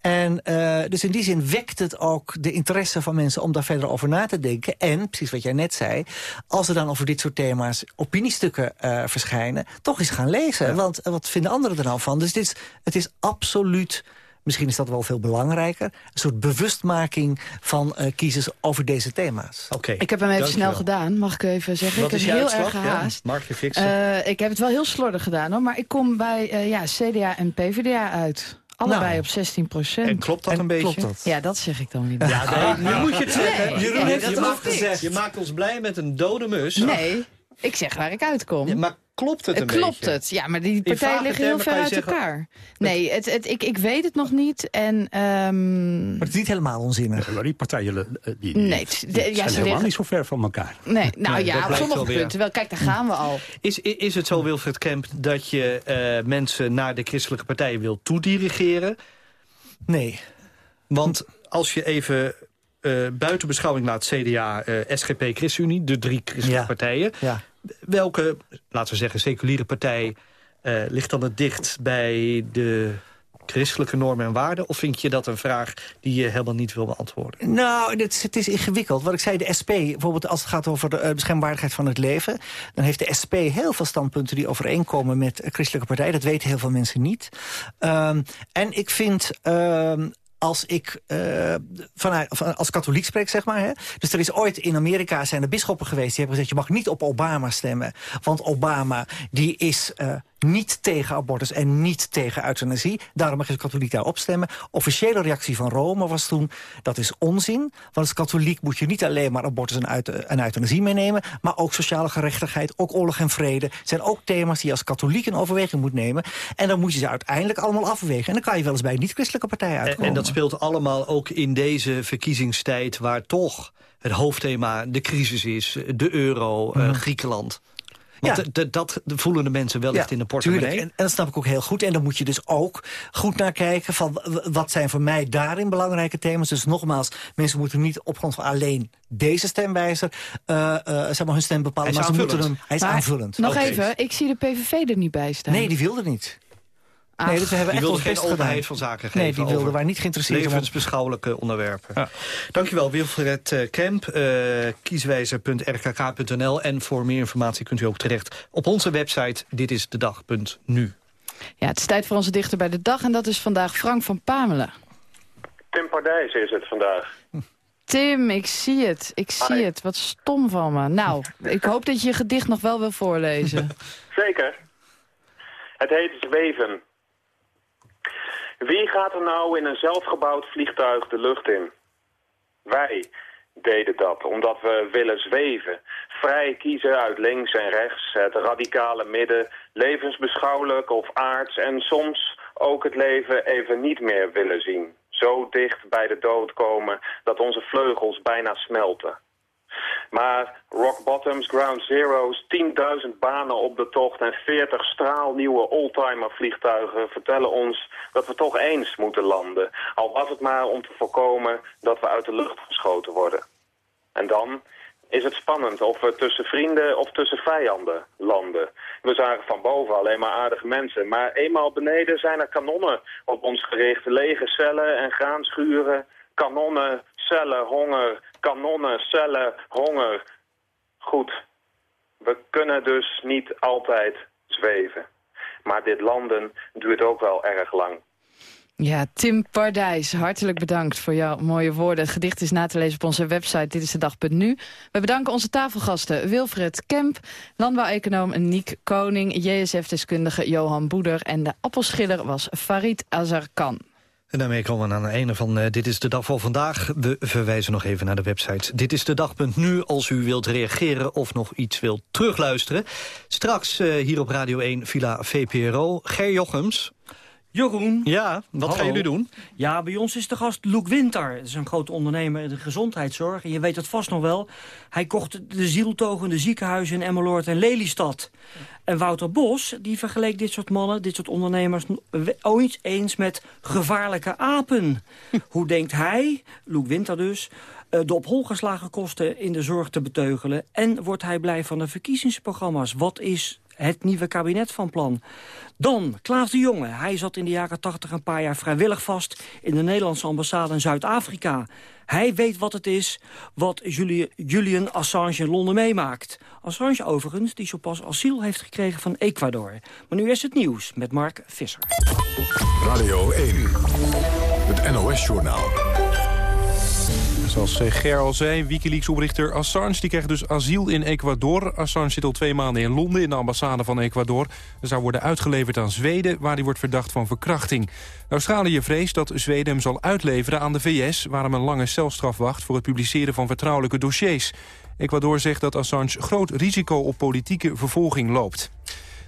En uh, dus in die zin wekt het ook de interesse van mensen om daar verder over na te denken. En, precies wat jij net zei, als er dan over dit soort thema's opiniestukken uh, verschijnen, toch eens gaan lezen. Ja. Want uh, wat vinden anderen er nou van? Dus dit is, het is absoluut misschien is dat wel veel belangrijker... een soort bewustmaking van uh, kiezers over deze thema's. Okay. Ik heb hem even snel gedaan, mag ik even zeggen. Wat ik heb heel uitslag? erg gehaast. Ja, uh, ik heb het wel heel slordig gedaan, hoor, maar ik kom bij uh, ja, CDA en PvdA uit. Allebei nou, op 16 procent. En klopt dat en een beetje? Klopt dat? Ja, dat zeg ik dan niet. Ja, nee, nu moet je het zeggen. Nee, Jeroen nee, heeft het hoeft ook gezegd. Je maakt ons blij met een dode mus. Nee, ik zeg waar ik uitkom. Ja, maar klopt het een klopt beetje? het, ja, maar die partijen liggen heel ver uit zeggen, elkaar. Nee, het, het, ik, ik weet het nog niet. En, um... Maar het is niet helemaal onzinnig. Ja, maar die partijen die, die, nee, die de, zijn ja, helemaal liggen... niet zo ver van elkaar. Nee, nou nee, ja, op sommige punten wel. Kijk, daar gaan we al. Is, is het zo, Wilfred Kemp, dat je uh, mensen naar de christelijke partijen wil toedirigeren? Nee. Want als je even uh, buiten beschouwing laat CDA, uh, SGP, ChristenUnie, de drie christelijke ja. partijen... Ja. Welke, laten we zeggen, seculiere partij uh, ligt dan het dicht bij de christelijke normen en waarden? Of vind je dat een vraag die je helemaal niet wil beantwoorden? Nou, het is, het is ingewikkeld. Wat ik zei, de SP, bijvoorbeeld als het gaat over de uh, beschermwaardigheid van het leven... dan heeft de SP heel veel standpunten die overeenkomen met christelijke partijen. Dat weten heel veel mensen niet. Um, en ik vind... Um, als ik uh, vanuit, van, als katholiek spreek, zeg maar. Hè? Dus er is ooit in Amerika zijn er bisschoppen geweest... die hebben gezegd, je mag niet op Obama stemmen. Want Obama, die is... Uh, niet tegen abortus en niet tegen euthanasie. Daarom mag je als katholiek daarop stemmen. Officiële reactie van Rome was toen, dat is onzin. Want als katholiek moet je niet alleen maar abortus en, uit, en euthanasie meenemen... maar ook sociale gerechtigheid, ook oorlog en vrede... zijn ook thema's die je als katholiek in overweging moet nemen. En dan moet je ze uiteindelijk allemaal afwegen. En dan kan je wel eens bij een niet-christelijke partij uitkomen. En, en dat speelt allemaal ook in deze verkiezingstijd... waar toch het hoofdthema de crisis is, de euro, mm. uh, Griekenland... Want ja. dat voelen de mensen wellicht ja, in de portemonnee. En, en dat snap ik ook heel goed. En dan moet je dus ook goed naar kijken... van wat zijn voor mij daarin belangrijke thema's. Dus nogmaals, mensen moeten niet op grond van alleen deze stemwijzer... Uh, uh, zeg maar hun stem bepalen. Hij is maar ze moeten hem, hij is maar aanvullend. Nog okay. even, ik zie de PVV er niet bij staan. Nee, die wilde niet. Nee, dus we hebben die echt geen gedaan. van zaken geven. Nee, die wilden wij niet geïnteresseerd Levensbeschouwelijke onderwerpen. Ja. Dankjewel, Wilfred uh, Kemp. Uh, kieswijzer.rkk.nl. En voor meer informatie kunt u ook terecht op onze website ditisdedag.nu. Ja, het is tijd voor onze dichter bij de dag. En dat is vandaag Frank van Pamelen. Tim Pardijs is het vandaag. Tim, ik zie het. Ik zie Hi. het. Wat stom van me. Nou, ik hoop dat je je gedicht nog wel wil voorlezen. Zeker. Het heet Zweven. Wie gaat er nou in een zelfgebouwd vliegtuig de lucht in? Wij deden dat, omdat we willen zweven. Vrij kiezen uit links en rechts, het radicale midden, levensbeschouwelijk of aards... en soms ook het leven even niet meer willen zien. Zo dicht bij de dood komen dat onze vleugels bijna smelten. Maar rock bottoms, ground zero's, 10.000 banen op de tocht en 40 straalnieuwe oldtimer vliegtuigen vertellen ons dat we toch eens moeten landen. Al was het maar om te voorkomen dat we uit de lucht geschoten worden. En dan, is het spannend of we tussen vrienden of tussen vijanden landen. We zagen van boven alleen maar aardige mensen. Maar eenmaal beneden zijn er kanonnen op ons gericht. Lege cellen en graanschuren. Kanonnen, cellen, honger. Kanonnen, cellen, honger. Goed, we kunnen dus niet altijd zweven. Maar dit landen duurt ook wel erg lang. Ja, Tim Pardijs, hartelijk bedankt voor jouw mooie woorden. Het gedicht is na te lezen op onze website Dit is de dag.nu. We bedanken onze tafelgasten Wilfred Kemp, landbouweconoom Niek Koning... JSF-deskundige Johan Boeder en de appelschiller was Farid Azarkan. En daarmee komen we aan het einde van uh, Dit is de Dag voor vandaag. We verwijzen nog even naar de website Dit is de Dag.nu als u wilt reageren of nog iets wilt terugluisteren. Straks uh, hier op Radio 1 Villa VPRO. Ger Jochems, Jeroen. Ja, wat gaan jullie doen? Ja, bij ons is de gast Loek Winter. Dat is een groot ondernemer in de gezondheidszorg. En je weet het vast nog wel. Hij kocht de zieltogende ziekenhuizen in Emmeloord en Lelystad. En Wouter Bos, die vergeleek dit soort mannen, dit soort ondernemers... ooit eens met gevaarlijke apen. Hoe denkt hij, Loek Winter dus eh, de op hol geslagen kosten in de zorg te beteugelen... en wordt hij blij van de verkiezingsprogramma's? Wat is het nieuwe kabinet van plan. Dan Klaas de Jonge. Hij zat in de jaren 80 een paar jaar vrijwillig vast... in de Nederlandse ambassade in Zuid-Afrika. Hij weet wat het is wat Julian Assange in Londen meemaakt. Assange overigens, die zo pas asiel heeft gekregen van Ecuador. Maar nu is het nieuws met Mark Visser. Radio 1, het NOS-journaal. Zoals Ger al zei, Wikileaks-oprichter Assange die krijgt dus asiel in Ecuador. Assange zit al twee maanden in Londen in de ambassade van Ecuador. Hij zou worden uitgeleverd aan Zweden, waar hij wordt verdacht van verkrachting. Australië vreest dat Zweden hem zal uitleveren aan de VS... waar hem een lange celstraf wacht voor het publiceren van vertrouwelijke dossiers. Ecuador zegt dat Assange groot risico op politieke vervolging loopt.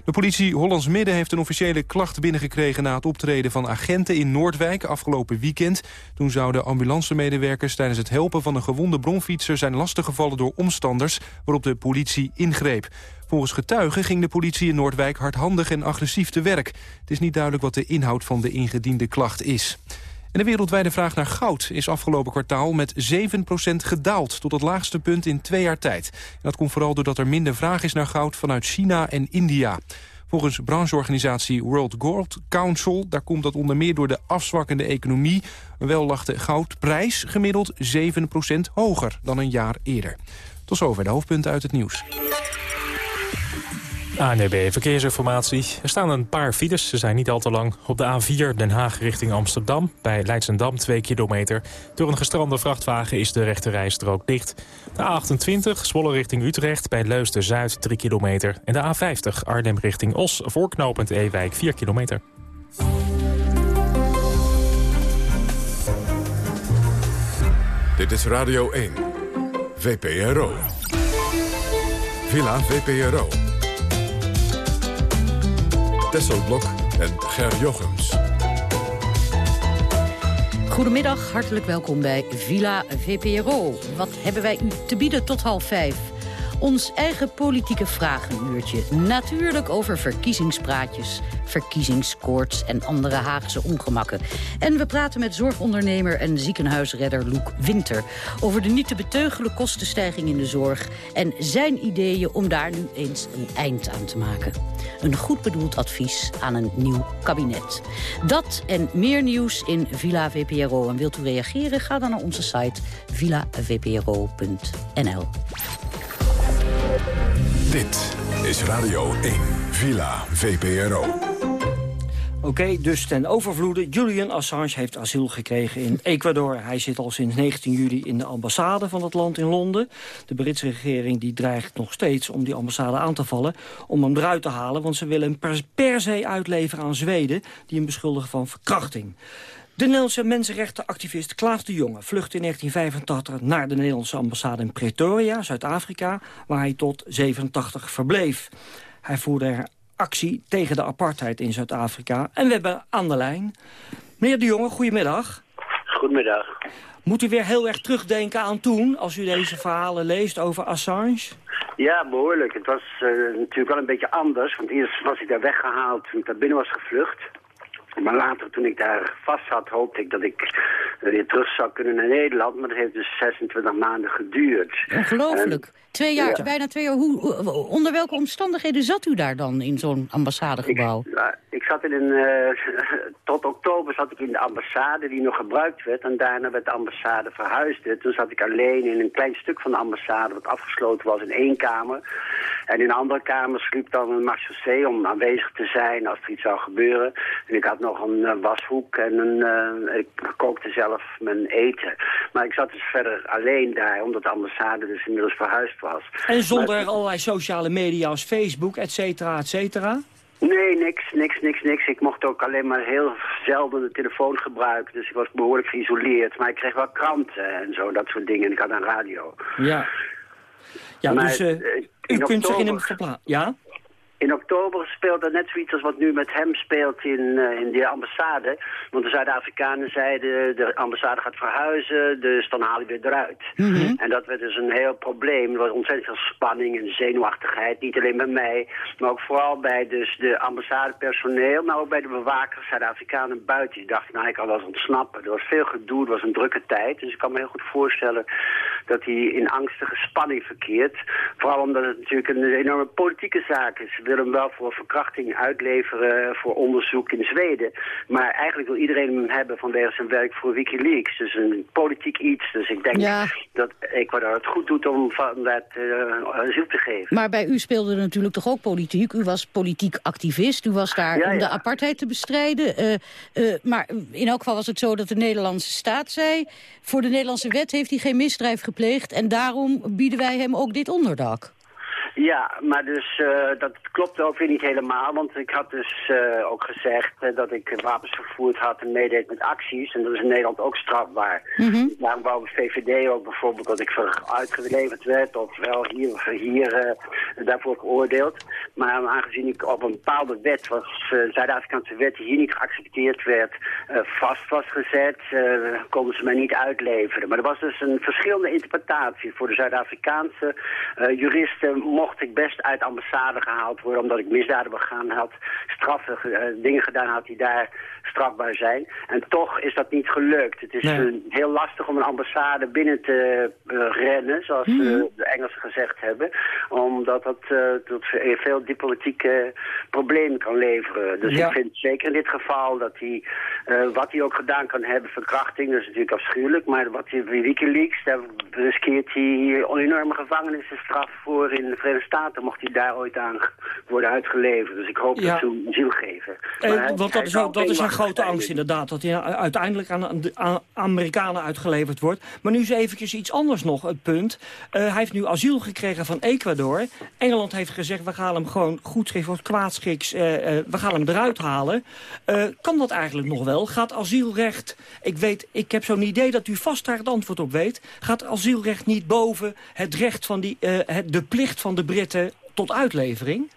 De politie Hollands Midden heeft een officiële klacht binnengekregen... na het optreden van agenten in Noordwijk afgelopen weekend. Toen zouden ambulancemedewerkers tijdens het helpen van een gewonde bronfietser... zijn lastiggevallen door omstanders waarop de politie ingreep. Volgens getuigen ging de politie in Noordwijk hardhandig en agressief te werk. Het is niet duidelijk wat de inhoud van de ingediende klacht is. De wereldwijde vraag naar goud is afgelopen kwartaal met 7% gedaald... tot het laagste punt in twee jaar tijd. En dat komt vooral doordat er minder vraag is naar goud vanuit China en India. Volgens brancheorganisatie World Gold Council... daar komt dat onder meer door de afzwakkende economie. Wel lag de goudprijs gemiddeld 7% hoger dan een jaar eerder. Tot zover de hoofdpunten uit het nieuws. ANB Verkeersinformatie. Er staan een paar files, ze zijn niet al te lang. Op de A4 Den Haag richting Amsterdam, bij Leidsendam 2 kilometer. Door een gestrande vrachtwagen is de rechte rijstrook dicht. De A28 Zwolle richting Utrecht, bij Leusden-Zuid 3 kilometer. En de A50 Arnhem richting Os, voorknopend Ewijk 4 kilometer. Dit is Radio 1, VPRO. Villa VPRO. Tesselblok en Ger Jochems. Goedemiddag, hartelijk welkom bij Villa VPRO. Wat hebben wij u te bieden tot half vijf? Ons eigen politieke vragenuurtje. Natuurlijk over verkiezingspraatjes, verkiezingskoorts en andere Haagse ongemakken. En we praten met zorgondernemer en ziekenhuisredder Loek Winter... over de niet te beteugelen kostenstijging in de zorg... en zijn ideeën om daar nu eens een eind aan te maken. Een goed bedoeld advies aan een nieuw kabinet. Dat en meer nieuws in Villa VPRO. En wilt u reageren? Ga dan naar onze site villavpro.nl. Dit is Radio 1, Villa VPRO. Oké, dus ten overvloede. Julian Assange heeft asiel gekregen in Ecuador. Hij zit al sinds 19 juli in de ambassade van het land in Londen. De Britse regering die dreigt nog steeds om die ambassade aan te vallen... om hem eruit te halen, want ze willen hem per, per se uitleveren aan Zweden... die hem beschuldigen van verkrachting. De Nederlandse mensenrechtenactivist Klaas de Jonge vluchtte in 1985 naar de Nederlandse ambassade in Pretoria, Zuid-Afrika, waar hij tot 87 verbleef. Hij voerde er actie tegen de apartheid in Zuid-Afrika. En we hebben aan de lijn. Meneer de Jonge, goedemiddag. Goedemiddag. Moet u weer heel erg terugdenken aan toen, als u deze verhalen leest over Assange? Ja, behoorlijk. Het was uh, natuurlijk wel een beetje anders. Want eerst was hij daar weggehaald toen ik daar binnen was gevlucht. Maar later, toen ik daar vast zat, hoopte ik dat ik weer terug zou kunnen naar Nederland. Maar dat heeft dus 26 maanden geduurd. Ongelooflijk. twee jaar, ja. bijna twee jaar. Hoe, onder welke omstandigheden zat u daar dan in zo'n ambassadegebouw? Ik zat in een, eh, tot oktober zat ik in de ambassade die nog gebruikt werd. En daarna werd de ambassade verhuisd. Toen zat ik alleen in een klein stuk van de ambassade wat afgesloten was in één kamer. En in een andere kamer sliep dan een marchaussee om aanwezig te zijn als er iets zou gebeuren. En ik had nog een eh, washoek en een, eh, ik kookte zelf mijn eten. Maar ik zat dus verder alleen daar, omdat de ambassade dus inmiddels verhuisd was. En zonder Maar- allerlei sociale media als Facebook, et cetera, et cetera? Nee, niks, niks, niks, niks. Ik mocht ook alleen maar heel zelden de telefoon gebruiken. Dus ik was behoorlijk geïsoleerd. Maar ik kreeg wel kranten en zo, dat soort dingen. En ik had een radio. Ja. Ja, Maar, dus eh, eh, u kunt zich in hem verplaatsen. Ja? In oktober speelde net zoiets als wat nu met hem speelt in, eh, in de ambassade. Want de Zuid-Afrikanen zeiden, de ambassade gaat verhuizen, dus dan halen we eruit. En dat werd dus een heel probleem. Er was ontzettend veel spanning en zenuwachtigheid. Niet alleen bij mij, maar ook vooral bij dus de ambassadepersoneel, maar ook bij de bewakers, Zuid-Afrikanen buiten. Die dachten, nou, ik kan wel eens ontsnappen. Er was veel gedoe, het was een drukke tijd. Dus ik kan me heel goed voorstellen dat hij in angstige spanning verkeert. Vooral omdat het natuurlijk een enorme politieke zaak is. Willen hem wel voor verkrachting uitleveren voor onderzoek in Zweden. Maar eigenlijk wil iedereen hem hebben vanwege zijn werk voor Wikileaks. Dus een politiek iets. Dus ik denk Ja. dat Ecuador het goed doet om van dat asiel te geven. Maar bij u speelde natuurlijk toch ook politiek. U was politiek activist. U was daar Ja, om de apartheid te bestrijden. Eh, eh, maar in elk geval was het zo dat de Nederlandse staat zei... voor de Nederlandse wet heeft hij geen misdrijf gepleegd... en daarom bieden wij hem ook dit onderdak. Ja, maar dus eh, dat klopt ook weer niet helemaal. Want ik had dus eh, ook gezegd eh, dat ik wapens vervoerd had en meedeed met acties. En dat is in Nederland ook strafbaar. Daarom wou de VVD ook bijvoorbeeld dat ik ver- uitgeleverd werd. Of wel hier, of hier daarvoor geoordeeld. Maar aangezien ik op een bepaalde wet was, Zuid-Afrikaanse wet die hier niet geaccepteerd werd, vast was gezet, konden ze mij niet uitleveren. Maar er was dus een verschillende interpretatie. Voor de Zuid-Afrikaanse juristen mocht ik best uit de ambassade gehaald worden, omdat ik misdaden begaan had, straffen, eh, dingen gedaan had die daar strafbaar zijn. En toch is dat niet gelukt. Het is Nee. eh, heel lastig om een ambassade binnen te eh, rennen, zoals eh, de Engelsen gezegd hebben, omdat dat eh, tot ve- veel diplomatieke problemen kan leveren. Dus Ja. ik vind zeker in dit geval dat hij, eh, wat hij ook gedaan kan hebben, verkrachting, dat is natuurlijk afschuwelijk, maar wat hij bij Wikileaks, daar riskeert hij een enorme gevangenisstraf voor in de Verenigde Staten, mocht hij daar ooit aan worden uitgeleverd. Dus ik hoop Ja. dat ze hem ziel geven. Eh, hij- want dat is, dat is een grote angst inderdaad, dat hij uiteindelijk aan de Amerikanen uitgeleverd wordt. Maar nu is eventjes iets anders nog, het punt. Eh, hij heeft nu asiel gekregen van Ecuador. Engeland heeft gezegd, we gaan hem gewoon goedschrift of kwaadschiks, eh, eh, we gaan hem eruit halen. Kan dat eigenlijk nog wel? Gaat asielrecht, ik weet, ik heb zo'n idee dat u vast daar het antwoord op weet. Gaat asielrecht niet boven het recht van die, de plicht van de Britten tot uitlevering?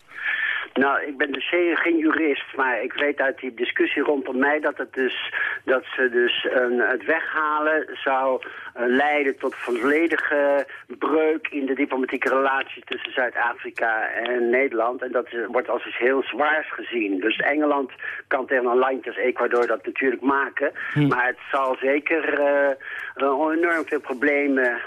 Nou, ik ben dus geen, geen jurist, maar ik weet uit die discussie rondom mij dat, het dus, dat ze dus een, het weghalen zou eh, leiden tot volledige breuk in de diplomatieke relatie tussen Zuid-Afrika en Nederland. En dat is- wordt als iets heel zwaars gezien. Dus Engeland kan tegen een landje als Ecuador dat natuurlijk maken, maar het zal zeker eh, enorm veel problemen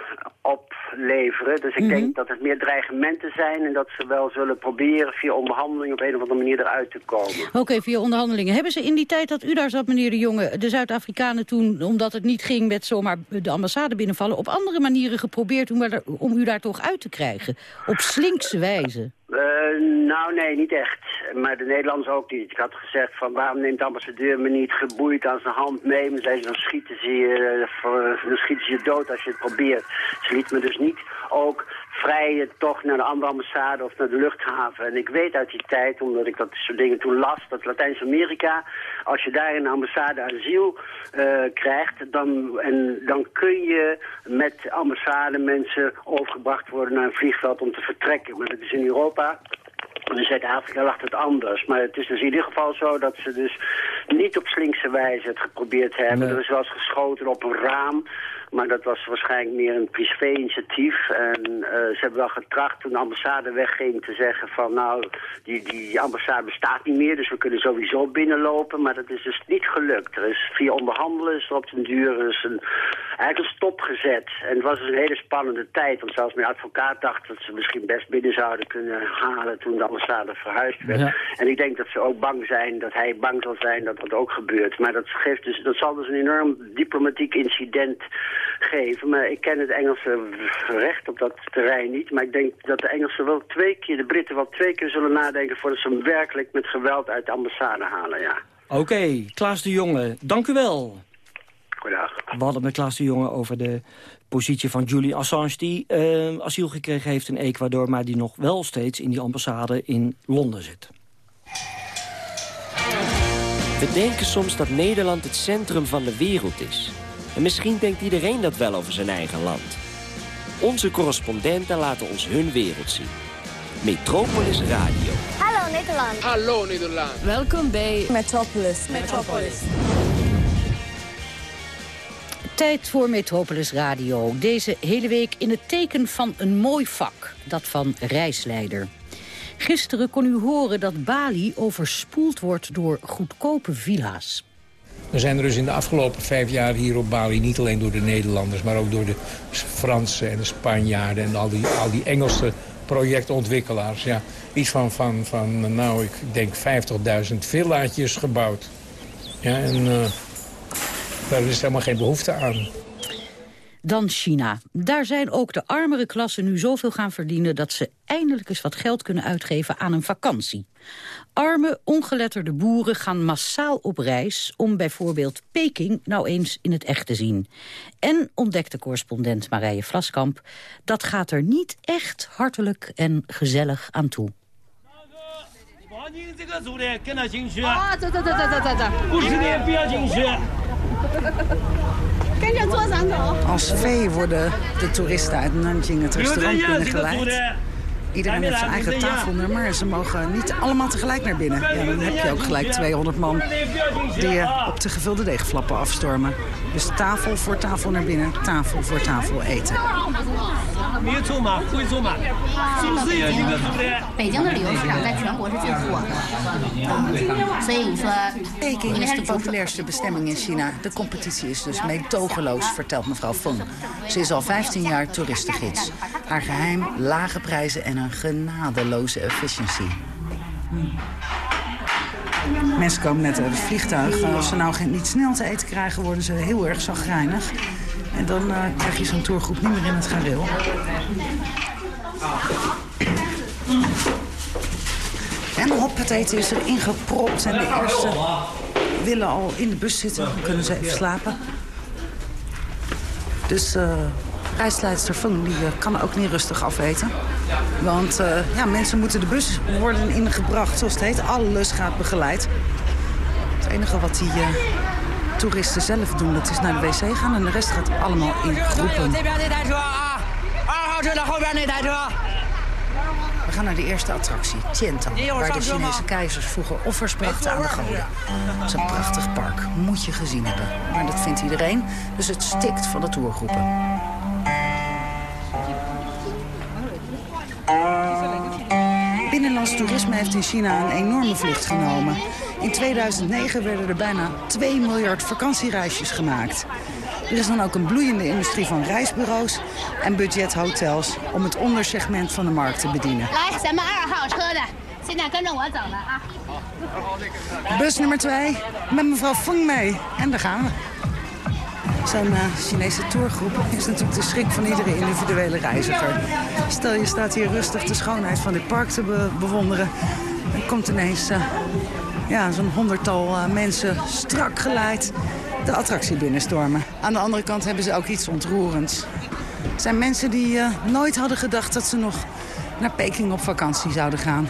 opleveren. Dus ik denk dat het meer dreigementen zijn en dat ze wel zullen proberen via onderhandeling op een of andere manier eruit te komen. Oké, via onderhandelingen. Hebben ze in die tijd dat u daar zat, meneer de Jonge... de Zuid-Afrikanen toen, omdat het niet ging met zomaar de ambassade binnenvallen... op andere manieren geprobeerd om, om u daar toch uit te krijgen? Op slinkse wijze? Eh, nou, nee, niet echt. Maar de Nederlanders ook niet. Ik had gezegd van waarom neemt de ambassadeur me niet geboeid aan zijn hand mee? Maar zei ze, dan schieten ze je, dan schieten ze je dood als je het probeert. Ze liet me dus niet ook vrij eh, toch naar de andere ambassade of naar de luchthaven. En ik weet uit die tijd, omdat ik dat soort dingen toen las, dat Latijns-Amerika, als je daar in de ambassade asiel eh, krijgt, dan, en, dan kun je met ambassade mensen overgebracht worden naar een vliegveld om te vertrekken. Maar dat is in Europa in Zuid-Afrika lag het anders. Maar het is dus in ieder geval zo dat ze dus niet op slinkse wijze het geprobeerd hebben. Nee. Er is wel eens geschoten op een raam Maar dat was waarschijnlijk meer een privé-initiatief. En eh, ze hebben wel getracht toen de ambassade wegging te zeggen van... nou, die, die ambassade bestaat niet meer, dus we kunnen sowieso binnenlopen. Maar dat is dus niet gelukt. Er is via onderhandelen is er op den duur dus een, eigenlijk een stop gezet. En het was dus een hele spannende tijd. Want zelfs mijn advocaat dacht dat ze misschien best binnen zouden kunnen halen... toen de ambassade verhuisd werd. Ja. En ik denk dat ze ook bang zijn, dat hij bang zal zijn dat dat ook gebeurt. Maar dat, geeft dus, dat zal dus een enorm diplomatiek incident geven. Maar ik ken het Engelse recht op dat terrein niet. Maar ik denk dat de Engelsen wel twee keer, de Britten wel twee keer zullen nadenken... voordat ze hem werkelijk met geweld uit de ambassade halen, ja. Oké, Klaas de Jonge, dank u wel. Goedendag. We hadden met Klaas de Jonge over de positie van Julian Assange... die eh, asiel gekregen heeft in Ecuador... maar die nog wel steeds in die ambassade in Londen zit. We denken soms dat Nederland het centrum van de wereld is. En misschien denkt iedereen dat wel over zijn eigen land. Onze correspondenten laten ons hun wereld zien. Metropolis Radio. Hallo Nederland. Hallo Nederland. Welkom bij Metropolis. Metropolis. Tijd voor Metropolis Radio. Deze hele week in het teken van een mooi vak. Dat van reisleider. Gisteren kon u horen dat Bali overspoeld wordt door goedkope villa's. Er zijn er dus in de afgelopen vijf jaar hier op Bali... niet alleen door de Nederlanders, maar ook door de Fransen en de Spanjaarden... en al die, al die Engelse projectontwikkelaars. Ja, iets van, van, van nou, ik denk 50.000 villaatjes gebouwd. Ja, en uh, daar is helemaal geen behoefte aan. Dan China. Daar zijn ook de armere klassen nu zoveel gaan verdienen... dat ze eindelijk eens wat geld kunnen uitgeven aan een vakantie. Arme, ongeletterde boeren gaan massaal op reis... om bijvoorbeeld Peking nou eens in het echt te zien. En, ontdekte correspondent Marije Vlaskamp... dat gaat er niet echt hartelijk en gezellig aan toe. Als vee worden de toeristen uit Nanjing het restaurant binnengeleid... Iedereen heeft zijn eigen tafelnummer en ze mogen niet allemaal tegelijk naar binnen. Ja, dan heb je ook gelijk 200 man die op de gevulde deegflappen afstormen. Dus tafel voor tafel naar binnen, tafel voor tafel eten. Peking is de populairste bestemming in China. De competitie is dus meedogenloos, vertelt mevrouw Feng. Ze is al 15 jaar toeristengids. Haar geheim, lage prijzen en een genadeloze efficiency. Mensen komen net uit het vliegtuig. Als ze nou niet snel te eten krijgen, worden ze heel erg zagrijnig. En dan uh, krijg je zo'n tourgroep niet meer in het gareel. En hop, het eten is er ingepropt. En de eerste willen al in de bus zitten. Dan kunnen ze even slapen. Dus uh, reisleidster Fung die, uh, kan ook niet rustig afeten. Want uh, ja, mensen moeten de bus worden ingebracht, zoals het heet. Alles gaat begeleid. Het enige wat die toeristen zelf doen, dat is naar de wc gaan. En de rest gaat allemaal in groepen. We gaan naar de eerste attractie, Tientang, waar de Chinese keizers vroeger offers brachten aan de goden. Het is een prachtig park, moet je gezien hebben. Maar dat vindt iedereen, dus het stikt van de toergroepen. Binnenlands toerisme heeft in China een enorme vlucht genomen. In 2009 werden er bijna 2 miljard vakantiereisjes gemaakt. Er is dan ook een bloeiende industrie van reisbureaus en budgethotels... om het ondersegment van de markt te bedienen. Bus nummer 2, met mevrouw Feng mee. En daar gaan we. Zo'n uh, Chinese tourgroep is natuurlijk de schrik van iedere individuele reiziger. Stel je staat hier rustig de schoonheid van dit park te be bewonderen. Dan komt ineens uh, ja, zo'n honderdtal uh, mensen strak geleid de attractie binnenstormen. Aan de andere kant hebben ze ook iets ontroerends. Het zijn mensen die nooit hadden gedacht dat ze nog naar Peking op vakantie zouden gaan.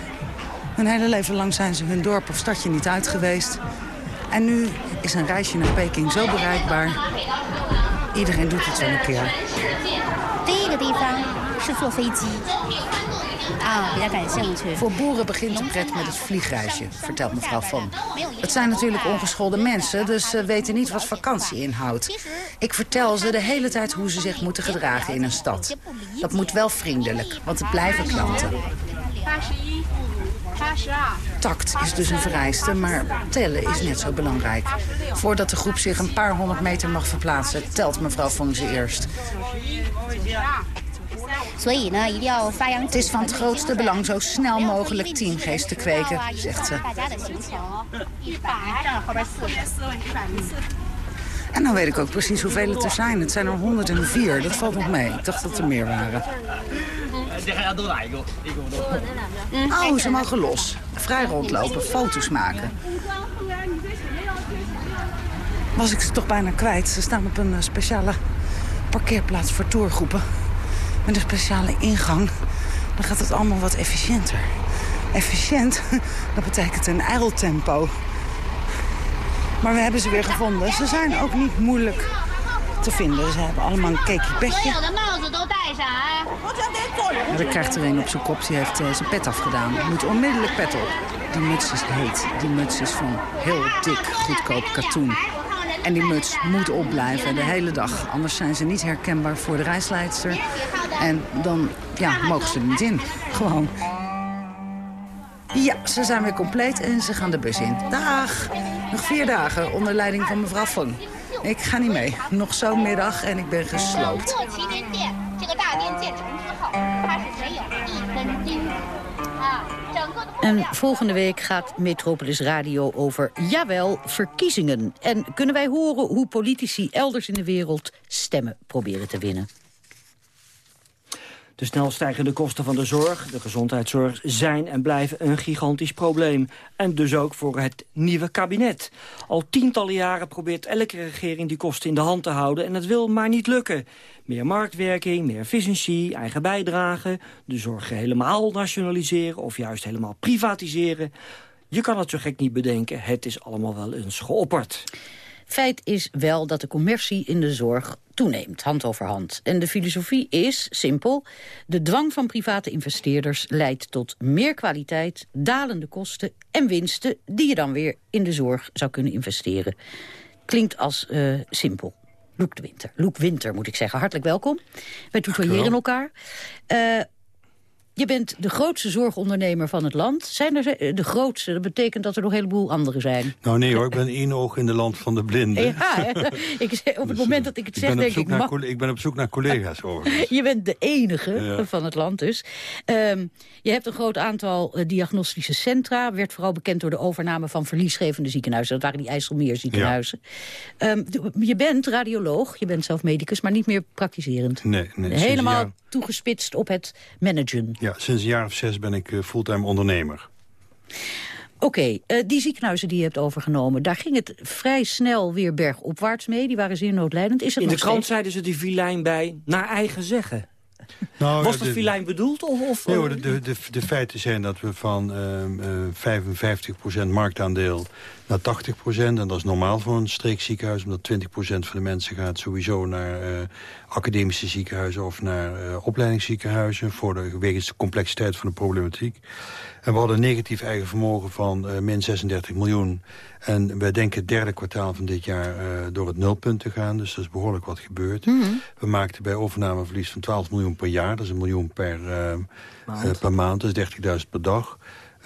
Hun hele leven lang zijn ze hun dorp of stadje niet uit geweest. En nu is een reisje naar Peking zo bereikbaar. Iedereen doet het wel een keer. Voor boeren begint de pret met het vliegreisje, vertelt mevrouw Van. Het zijn natuurlijk ongeschoolde mensen, dus ze weten niet wat vakantie inhoudt. Ik vertel ze de hele tijd hoe ze zich moeten gedragen in een stad. Dat moet wel vriendelijk, want het blijven klanten. Tact is dus een vereiste, maar tellen is net zo belangrijk. Voordat de groep zich een paar honderd meter mag verplaatsen... telt mevrouw Fong ze eerst. Het is van het grootste belang zo snel mogelijk teamgeest te kweken, zegt ze. En dan weet ik ook precies hoeveel het er zijn. Het zijn er 104, dat valt nog mee. Ik dacht dat er meer waren. Oh, ze mogen los. Vrij rondlopen, foto's maken. Was ik ze toch bijna kwijt. Ze staan op een eh, speciale parkeerplaats voor tourgroepen. Met een speciale ingang. Dan gaat het allemaal wat efficiënter. Efficiënt, dat betekent een eiltempo. Maar we hebben ze weer gevonden. Ze zijn ook niet moeilijk te vinden. Ze hebben allemaal een cakey petje. En dan krijgt er een op zijn kop, die heeft uh, zijn pet afgedaan. Moet onmiddellijk pet op. Die muts is heet. Die muts is van heel dik, goedkoop katoen. En die muts moet opblijven de hele dag. Anders zijn ze niet herkenbaar voor de reisleidster. En dan ja, mogen ze er niet in. Gewoon. Ja, ze zijn weer compleet en ze gaan de bus in. Dag! Nog vier dagen onder leiding van mevrouw Fong. Ik ga niet mee. Nog zo'n middag en ik ben gesloopt. En volgende week gaat Metropolis Radio over, jawel, verkiezingen. En kunnen wij horen hoe politici elders in de wereld stemmen proberen te winnen. De snel stijgende kosten van de zorg, de gezondheidszorg, zijn en blijven een gigantisch probleem. En dus ook voor het nieuwe kabinet. Al tientallen jaren probeert elke regering die kosten in de hand te houden en het wil maar niet lukken. Meer marktwerking, meer efficiëntie, eigen bijdrage, de zorg helemaal nationaliseren of juist helemaal privatiseren. Je kan het zo gek niet bedenken, het is allemaal wel eens geopperd. Feit is wel dat de commercie in de zorg toeneemt, hand over hand. En de filosofie is simpel. De dwang van private investeerders leidt tot meer kwaliteit, dalende kosten en winsten... die je dan weer in de zorg zou kunnen investeren. Klinkt als uh, simpel. Loek de Winter. Loek Winter, moet ik zeggen. Hartelijk welkom. Wij tutoyeren elkaar. Uh, je bent de grootste zorgondernemer van het land. Zijn er eh, de grootste? Dat betekent dat er nog een heleboel anderen zijn. Nou nee hoor, ik ben één oog in de land van de blinden. Ja, ik, op het dus, moment dat ik het zeg, denk ik... Naar, Ik ben op zoek naar collega's overigens. je bent de enige van het land dus. Um, je hebt een groot aantal uh, diagnostische centra. Werd vooral bekend door de overname van verliesgevende ziekenhuizen. Dat waren die IJsselmeer ziekenhuizen. Ja. Um, je bent radioloog, je bent zelf medicus, maar niet meer praktiserend. Nee, nee. Helemaal toegespitst op het managen. Ja, sinds een jaar of zes ben ik uh, fulltime ondernemer. Oké, okay, uh, die ziekenhuizen die je hebt overgenomen... daar ging het vrij snel weer bergopwaarts mee. Die waren zeer noodlijdend. Is het In de krant zeiden ze die vilijn bij naar eigen zeggen. Nou, Was dat filijn bedoeld? Of, of nee, de, de, de, de, feiten zijn dat we van uh, uh, 55% marktaandeel naar 80%. En dat is normaal voor een streekziekenhuis. Omdat 20% van de mensen gaat sowieso naar uh, academische ziekenhuizen... of naar uh, opleidingsziekenhuizen. Voor de, wegens de complexiteit van de problematiek. En we hadden een negatief eigen vermogen van uh, min 36 miljoen. En wij denken het derde kwartaal van dit jaar uh, door het nulpunt te gaan. Dus dat is behoorlijk wat gebeurd. Mm -hmm. We maakten bij overnameverlies van 12 miljoen per jaar. Dat is een miljoen per, uh, maand. per maand. Dat is 30.000 per dag.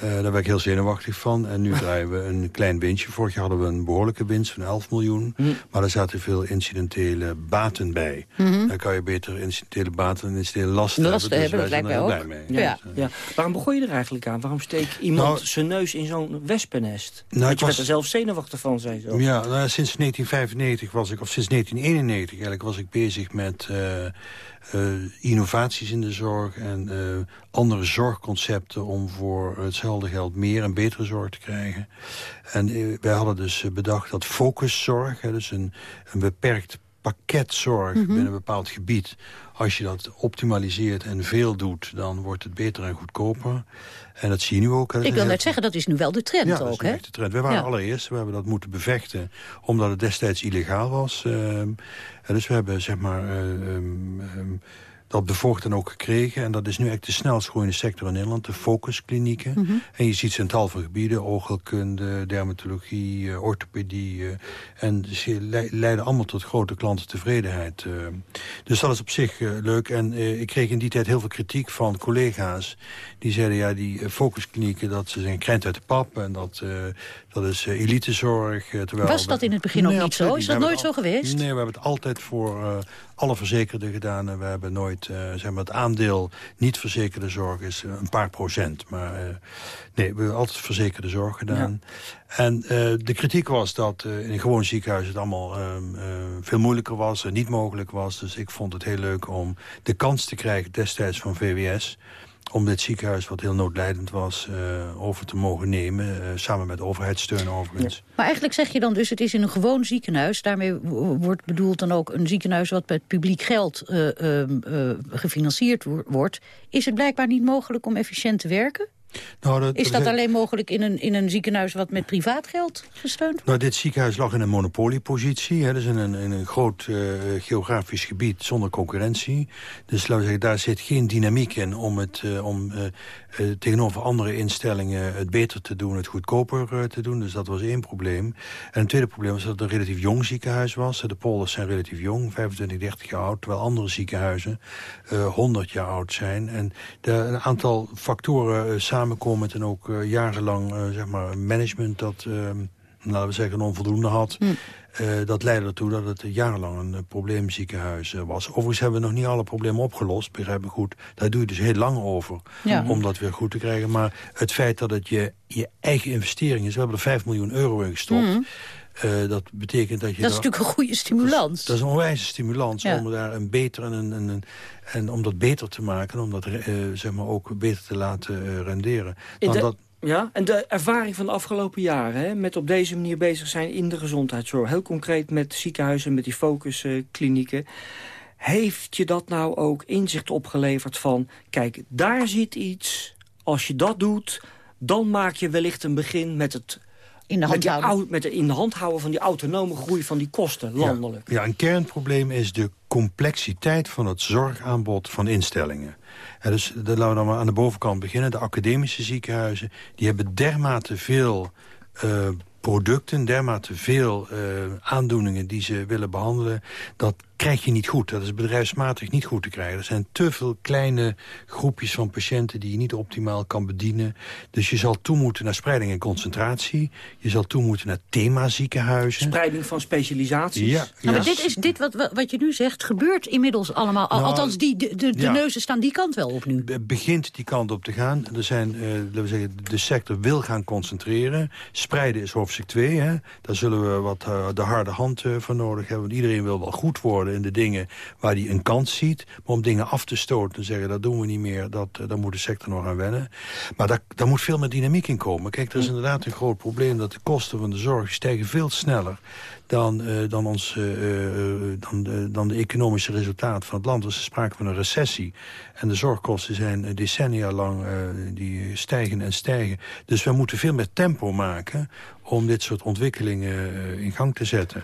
Uh, daar ben ik heel zenuwachtig van. En nu draaien we een klein winstje. Vorig jaar hadden we een behoorlijke winst van 11 miljoen. Mm. Maar er zaten veel incidentele baten bij. Mm -hmm. Dan kan je beter incidentele baten en incidentele lasten, lasten hebben. Dus hebben, dat lijkt mij ook. Mee. Ja. Ja. ja. Waarom begon je er eigenlijk aan? Waarom steek iemand nou, zijn neus in zo'n wespennest? Nou, Want je was... er zelf zenuwachtig van, zei zo. Ja, nou, sinds 1995 was ik, of sinds 1991 eigenlijk, was ik bezig met... Uh, innovaties in de zorg en uh, andere zorgconcepten... om voor hetzelfde geld meer en betere zorg te krijgen. En uh, wij hadden dus bedacht dat focuszorg, hè, dus een, een beperkt pakket zorg mm -hmm. binnen een bepaald gebied... als je dat optimaliseert en veel doet, dan wordt het beter en goedkoper. En dat zie je nu ook. Ik wil net zeggen, dat is nu wel de trend ja, ook, dat is de trend. We waren ja. allereerst, we hebben dat moeten bevechten... omdat het destijds illegaal was. Uh, dus we hebben, zeg maar... Uh, um, dat bevoogd en ook gekregen. En dat is nu echt de snelst groeiende sector in Nederland. De focusklinieken. Mhm. En je ziet ze in tal van gebieden. Oogheelkunde, dermatologie, eh, orthopedie. eh, en ze le- leiden allemaal tot grote klantentevredenheid. eh. Dus dat is op zich leuk. En ik kreeg in die tijd heel veel kritiek van collega's. Die zeiden, ja, die focusklinieken, dat ze zijn krent uit de pap. En dat, dat is eh, elitezorg. eh, terwijl Was dat in het begin ook niet zo? Is dat nooit zo geweest? Nee, we hebben het altijd voor eh, alle verzekerden gedaan. En we hebben nooit, zeg maar, het aandeel niet verzekerde zorg is een paar procent. Maar nee, we hebben altijd verzekerde zorg gedaan. En de kritiek was dat in een gewoon ziekenhuis het allemaal veel moeilijker was en niet mogelijk was. Dus ik vond het heel leuk om de kans te krijgen destijds van VWS om dit ziekenhuis, wat heel noodlijdend was, eh, over te mogen nemen. eh, samen met overheidssteun overigens. Maar eigenlijk zeg je dan dus, het is in een gewoon ziekenhuis. Daarmee wo- wordt bedoeld dan ook een ziekenhuis... wat met publiek geld eh, ehm, eh, gefinancierd wo- wordt. Is het blijkbaar niet mogelijk om efficiënt te werken? Nou, dat, Is dat alleen mogelijk in een, in een ziekenhuis wat met privaat geld gesteund wordt? Nou, dit ziekenhuis lag in een monopoliepositie. Hè, dus in een, in een groot eh, geografisch gebied zonder concurrentie. Dus laten we zeggen, daar zit geen dynamiek in om, het, eh, om eh, tegenover andere instellingen het beter te doen, het goedkoper te doen. Dus dat was één probleem. En een tweede probleem was dat het een relatief jong ziekenhuis was. De polders zijn relatief jong, 25, 30 jaar oud. Terwijl andere ziekenhuizen eh 100 jaar oud zijn. En de, een aantal factoren eh, samenkomend en ook eh, jarenlang eh, zeg maar management dat... eh, laten we zeggen, onvoldoende had. Eh, dat leidde ertoe dat het jarenlang een uh, probleemziekenhuis uh, was. Overigens hebben we nog niet alle problemen opgelost, begrijp ik goed. Daar doe je dus heel lang over Ja. om dat weer goed te krijgen. Maar het feit dat het je, je eigen investering is... we hebben er 5 miljoen euro in gestopt... Mhm. Eh, dat betekent dat je... Dat is daar- natuurlijk een goede stimulans. dat is een onwijze stimulans Ja. om daar een beter en, een, een, een- en om dat beter te maken, om dat eh, zeg maar ook beter te laten eh, renderen. Dan de- dat, Ja, en de ervaring van de afgelopen jaren... Hè, met op deze manier bezig zijn in de gezondheidszorg... heel concreet met ziekenhuizen, met die focusklinieken... heeft je dat nou ook inzicht opgeleverd van... kijk, daar zit iets, als je dat doet... dan maak je wellicht een begin met het... In de hand houden. met het in de hand houden van die autonome groei van die kosten, landelijk. Ja, een kernprobleem is de complexiteit van het zorgaanbod van instellingen. En dus dat laten we dan maar aan de bovenkant beginnen. De academische ziekenhuizen die hebben dermate veel eh, producten, dermate veel eh, aandoeningen die ze willen behandelen. Dat krijg je niet goed. Dat is bedrijfsmatig niet goed te krijgen. Er zijn te veel kleine groepjes van patiënten die je niet optimaal kan bedienen. Dus je zal toe moeten naar spreiding en concentratie. Je zal toe moeten naar themaziekenhuizen. Spreiding van specialisaties. Ja, Nou, ja. maar dit, is, dit wat, wat je nu zegt, gebeurt inmiddels allemaal. Al- Nou, Althans, die, de, de, de ja. neuzen staan die kant wel op nu. be- begint die kant op te gaan. Er zijn, eh, laten we zeggen, de sector wil gaan concentreren. Spreiden is hoofdstuk 2. Hè. Daar zullen we wat eh, de harde hand eh, voor nodig hebben. Want iedereen wil wel goed worden in de dingen waar hij een kans ziet. Maar om dingen af te stoten en zeggen, dat doen we niet meer... Dat, eh, daar moet de sector nog aan wennen. Maar daar, daar moet veel meer dynamiek in komen. Kijk, er is inderdaad een groot probleem... dat de kosten van de zorg stijgen veel sneller dan, eh, dan, ons, eh, dan, de, dan de economische resultaten van het land. Er is sprake van een recessie. En de zorgkosten zijn decennia lang die stijgen en stijgen. Dus we moeten veel meer tempo maken om dit soort ontwikkelingen in gang te zetten.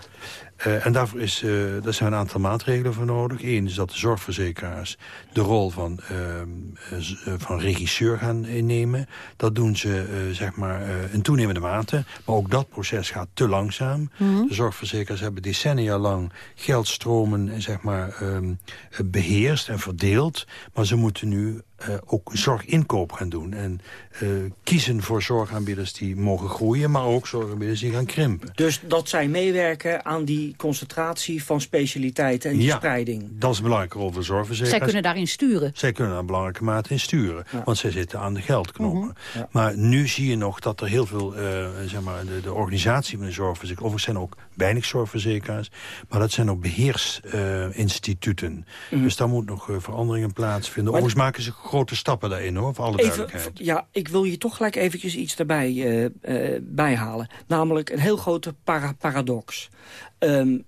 Eh, en daarvoor is, eh, daar zijn een aantal maatregelen voor nodig. Eén is dat de zorgverzekeraars de rol van, ehm, eh, van regisseur gaan innemen. Dat doen ze zeg maar, in toenemende mate. Maar ook dat proces gaat te langzaam. Mhm. De zorgverzekeraars hebben decennia lang geldstromen zeg maar, eh, beheerst en verdeeld. Maar ze moeten nu eh, ook zorginkoop gaan doen. En eh, kiezen voor zorgaanbieders die mogen groeien... maar ook zorgaanbieders die gaan krimpen. Dus dat zij meewerken aan die concentratie van specialiteiten en die Ja. spreiding. Dat is een belangrijke rol voor zorgverzekeraars. Zij kunnen daarin sturen. Zij kunnen daar een belangrijke mate in sturen. Want zij zitten aan de geldknoppen. Mhm. Ja. Maar nu zie je nog dat er heel veel, eh, zeg maar, de, de organisatie van de zorgverzekeraars... overigens zijn ook weinig zorgverzekeraars... maar dat zijn ook beheersinstituten. Mhm. Dus daar moet nog veranderingen plaatsvinden. Maar- Overigens maken ze grote stappen daarin, hoor, voor alle Even, duidelijkheid. ja, ik wil je toch gelijk eventjes iets daarbij eh, eh, bijhalen. Namelijk een heel grote para- paradox. Ehm,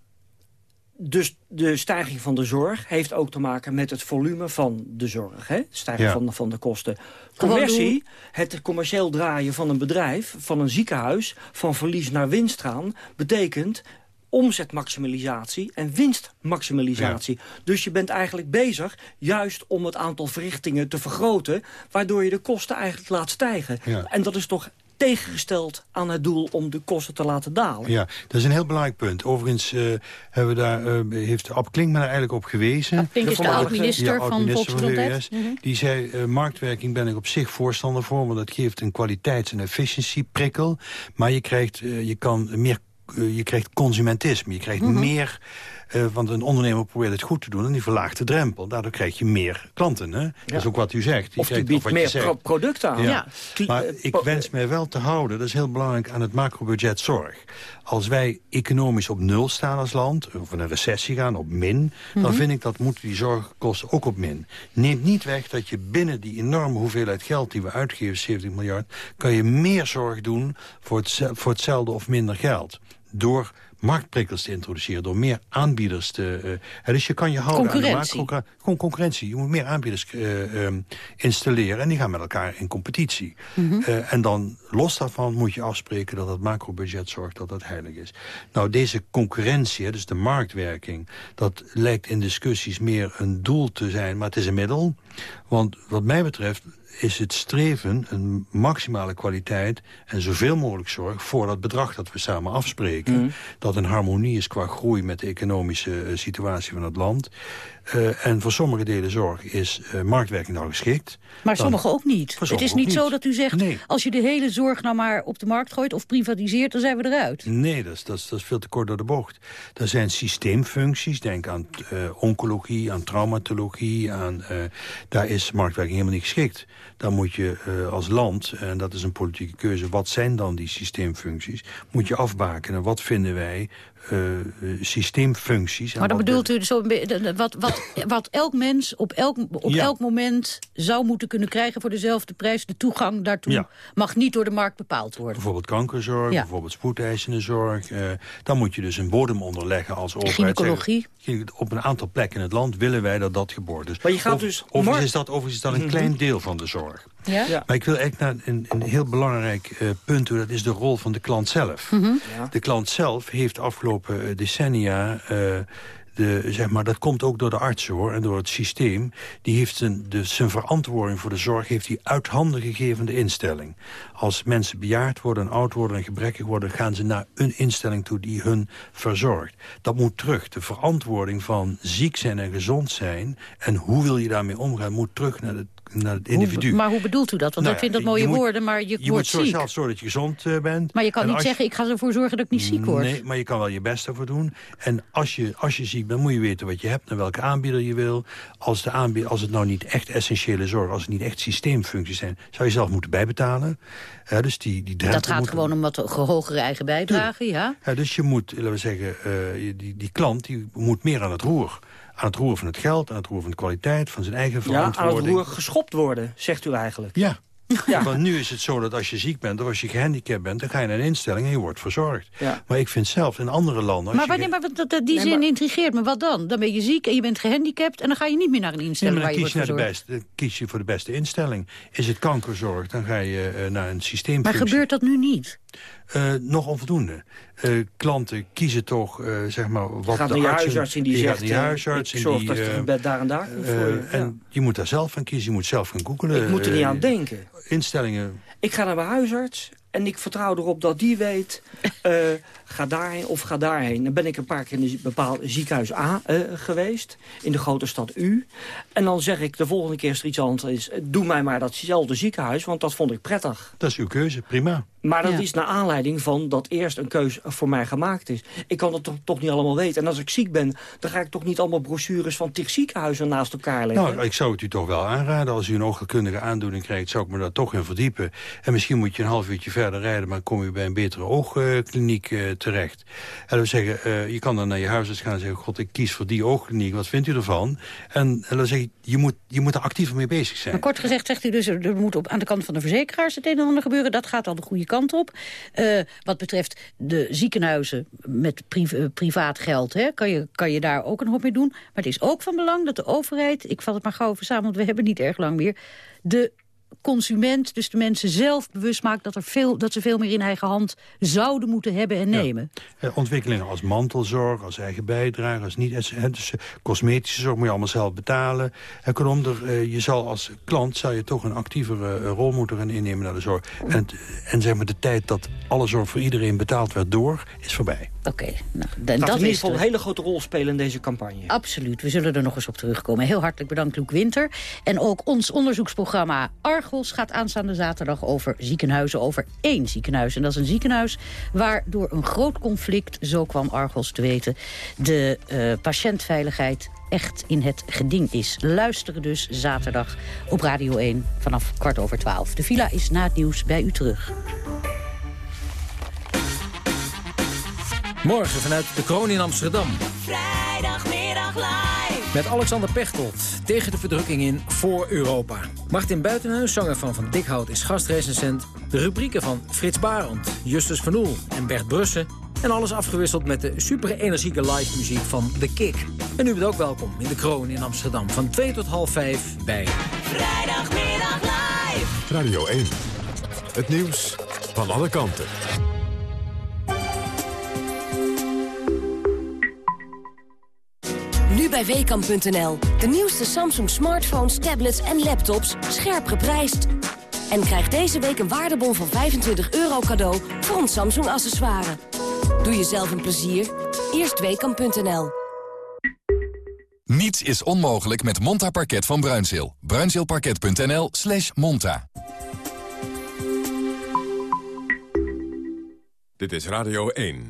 dus de stijging van de zorg heeft ook te maken met het volume van de zorg. Hè? Stijging Ja. van, de- van de kosten. Conversie, het commercieel draaien van een bedrijf, van een ziekenhuis... van verlies naar winst gaan, betekent omzetmaximalisatie en winstmaximalisatie. Dus je bent eigenlijk bezig juist om het aantal verrichtingen te vergroten... waardoor je de kosten eigenlijk laat stijgen. En dat is toch tegengesteld aan het doel om de kosten te laten dalen. Ja, dat is een heel belangrijk punt. Overigens uh, hebben we daar, uh, heeft Ab Klink me daar eigenlijk op gewezen. Ab Klink is de oud-minister ja, van Volksgezondheid. Mm -hmm. Die zei, uh, marktwerking ben ik op zich voorstander voor... want dat geeft een kwaliteits- en efficiëntieprikkel. Maar je krijgt, je kan meer je krijgt consumentisme. Je krijgt mm -hmm. meer uh, want een ondernemer probeert het goed te doen en die verlaagt de drempel. Daardoor krijg je meer klanten. Hè? Ja. Dat is ook wat u zegt. Je of die biedt meer pro producten aan. Ja. ja. Maar ik wens mij wel te houden, dat is heel belangrijk, aan het macrobudget zorg. Als wij economisch op nul staan als land, of in een recessie gaan, op min... Mm -hmm. dan vind ik dat moeten die zorgkosten ook op min. Neemt niet weg dat je binnen die enorme hoeveelheid geld die we uitgeven, 70 miljard... kan je meer zorg doen voor, het, voor hetzelfde of minder geld. Door marktprikkels te introduceren... door meer aanbieders te... Uh, dus je kan je houden concurrentie. aan de macro... Gewoon concurrentie. Je moet meer aanbieders uh, um, installeren... en die gaan met elkaar in competitie. Mm -hmm. uh, en dan, los daarvan, moet je afspreken... dat het macrobudget zorgt dat dat heilig is. Nou, deze concurrentie, dus de marktwerking... dat lijkt in discussies meer een doel te zijn... maar het is een middel. Want wat mij betreft is het streven een maximale kwaliteit... en zoveel mogelijk zorg voor dat bedrag dat we samen afspreken. Mm. Dat een harmonie is qua groei met de economische uh, situatie van het land. Uh, en voor sommige delen zorg is uh, marktwerking nou geschikt. Maar sommige ook niet. Het is niet, niet, zo dat u zegt, nee. als je de hele zorg nou maar op de markt gooit... of privatiseert, dan zijn we eruit. Nee, dat is, dat is, dat is veel te kort door de bocht. Er zijn systeemfuncties, denk aan uh, oncologie, aan traumatologie. Aan, daar is marktwerking helemaal niet geschikt. Dan moet je als land, en dat is een politieke keuze... wat zijn dan die systeemfuncties? Moet je afbakenen, wat vinden wij systeemfuncties. Maar dan bedoelt u zo wat, wat, wat elk mens op elk, op ja. elk moment zou moeten kunnen krijgen voor dezelfde prijs. De toegang daartoe ja. mag niet door de markt bepaald worden. Bijvoorbeeld kankerzorg, ja. bijvoorbeeld spoedeisende zorg. Uh, dan moet je dus een bodem onderleggen als overheid. Gynaecologie. Zeggen, op een aantal plekken in het land willen wij dat dat gebeurt. Dus maar je gaat dus overigens, is dat, overigens is dat een mm -hmm. klein deel van de zorg. Ja? ja? Maar ik wil echt naar een, een heel belangrijk uh, punt toe. Dat is de rol van de klant zelf. Mm -hmm. De klant zelf heeft afgelopen decennia... Uh, de, zeg maar, dat komt ook door de artsen hoor, en door het systeem. Die heeft zijn, de, zijn verantwoording voor de zorg heeft hij uit handen gegeven de instelling. Als mensen bejaard worden, en oud worden en gebrekkig worden... gaan ze naar een instelling toe die hun verzorgt. Dat moet terug. De verantwoording van ziek zijn en gezond zijn... en hoe wil je daarmee omgaan, moet terug naar het naar het individu. Hoe, maar hoe bedoelt u dat? Want nou, ik vind dat mooie je moet, woorden, maar je, je wordt moet ziek. zelf zorgen dat je gezond uh, bent. Maar je kan en niet zeggen, ik ga ervoor zorgen dat ik niet ziek word. Nee, maar je kan wel je best ervoor doen. En als je, als je ziek bent, moet je weten wat je hebt... en welke aanbieder je wil. Als, de aanbieder, als het nou niet echt essentiële zorg... als het niet echt systeemfuncties zijn... zou je zelf moeten bijbetalen. Dus die, die dat gaat moet... gewoon om wat hogere eigen bijdrage, ja. ja. Dus je moet, laten we zeggen, uh, die, die klant die moet meer aan het roer aan het roer van het geld, aan het roer van de kwaliteit, van zijn eigen verantwoording. Ja, aan het roer geschopt worden, zegt u eigenlijk. Ja. Ja. Want nu is het zo dat als je ziek bent of als je gehandicapt bent... dan ga je naar een instelling en je wordt verzorgd. Ja. Maar ik vind zelf in andere landen... Maar, wanneer, maar dat, die nee, zin maar... intrigeert me. Wat dan? Dan ben je ziek en je bent gehandicapt... en dan ga je niet meer naar een instelling nee, waar je kies wordt je verzorgd. De beste, kies je voor de beste instelling. Is het kankerzorg, dan ga je uh, naar een systeem. Maar gebeurt dat nu niet? Uh, nog onvoldoende. Uh, klanten kiezen toch, uh, zeg maar, wat gaat de artsen, huisarts en die, die zegt, die huisarts ik zorg die, dat je een bed daar en daar komt voor je. En ja. je moet daar zelf van kiezen, je moet zelf gaan googelen. Ik moet er niet aan denken. Instellingen. Ik ga naar mijn huisarts en ik vertrouw erop dat die weet, ga daarheen of ga daarheen. Dan ben ik een paar keer in een bepaald ziekenhuis A uh, geweest, in de grote stad U. En dan zeg ik de volgende keer als er iets anders is, doe mij maar datzelfde ziekenhuis, want dat vond ik prettig. Dat is uw keuze, prima. Maar dat Ja. is naar aanleiding van dat eerst een keuze voor mij gemaakt is. Ik kan het toch, toch niet allemaal weten. En als ik ziek ben, dan ga ik toch niet allemaal brochures van tig ziekenhuizen naast elkaar leggen. Nou, ik zou het u toch wel aanraden. Als u een oogkundige aandoening krijgt, zou ik me daar toch in verdiepen. En misschien moet je een half uurtje verder rijden... maar kom je bij een betere oogkliniek uh, terecht. En we zeggen, uh, je kan dan naar je huisarts gaan en zeggen... god, ik kies voor die oogkliniek, wat vindt u ervan? En, en dan zeg je, je moet, je moet er actiever mee bezig zijn. Maar kort gezegd zegt u dus, er moet op, aan de kant van de verzekeraars het een en ander gebeuren. Dat gaat al de goede kant op. Uh, wat betreft de ziekenhuizen met pri uh, privaat geld, hè, kan, je, kan je daar ook een hoop mee doen. Maar het is ook van belang dat de overheid, ik val het maar gauw want we hebben niet erg lang meer, de consument, dus de mensen zelf bewust maakt... Dat, er veel, dat ze veel meer in eigen hand zouden moeten hebben en nemen. Eh, ontwikkelingen als mantelzorg, als eigen bijdrage, als niet... Dus, dus cosmetische zorg moet je allemaal zelf betalen. En kortom, er, uh, je zal als klant zou je toch een actievere uh, rol moeten gaan innemen naar de zorg. En, en zeg maar de tijd dat alle zorg voor iedereen betaald werd door, is voorbij. Oké, okay, nou, dat in ieder geval een hele grote rol spelen in deze campagne. Absoluut, we zullen er nog eens op terugkomen. Heel hartelijk bedankt, Loek Winter. En ook ons onderzoeksprogramma Argos gaat aanstaande zaterdag over ziekenhuizen, over één ziekenhuis. En dat is een ziekenhuis waar door een groot conflict, zo kwam Argos te weten, de uh, patiëntveiligheid echt in het geding is. Luisteren dus zaterdag op Radio 1 vanaf kwart over twaalf. De villa is na het nieuws bij u terug. Morgen vanuit de Kroon in Amsterdam. Vrijdagmiddag live. Met Alexander Pechtold tegen de verdrukking in voor Europa. Martin Buitenhuis, zanger van Van Dikhout, is gastrecensent. De rubrieken van Frits Barend, Justus Van Oel en Bert Brussen. En alles afgewisseld met de super energieke live muziek van The Kick. En u bent ook welkom in de Kroon in Amsterdam. Van 2 tot half 5 bij... Vrijdagmiddag live. Radio 1. Het nieuws van alle kanten. Nu bij Weekamp.nl. De nieuwste Samsung smartphones, tablets en laptops scherp geprijsd. En krijg deze week een waardebon van 25 euro cadeau voor ons Samsung accessoire. Doe jezelf een plezier. Eerst Weekamp.nl. Niets is onmogelijk met Monta Parket van Bruinzeel. Bruinzeelparket.nl slash monta. Dit is Radio 1.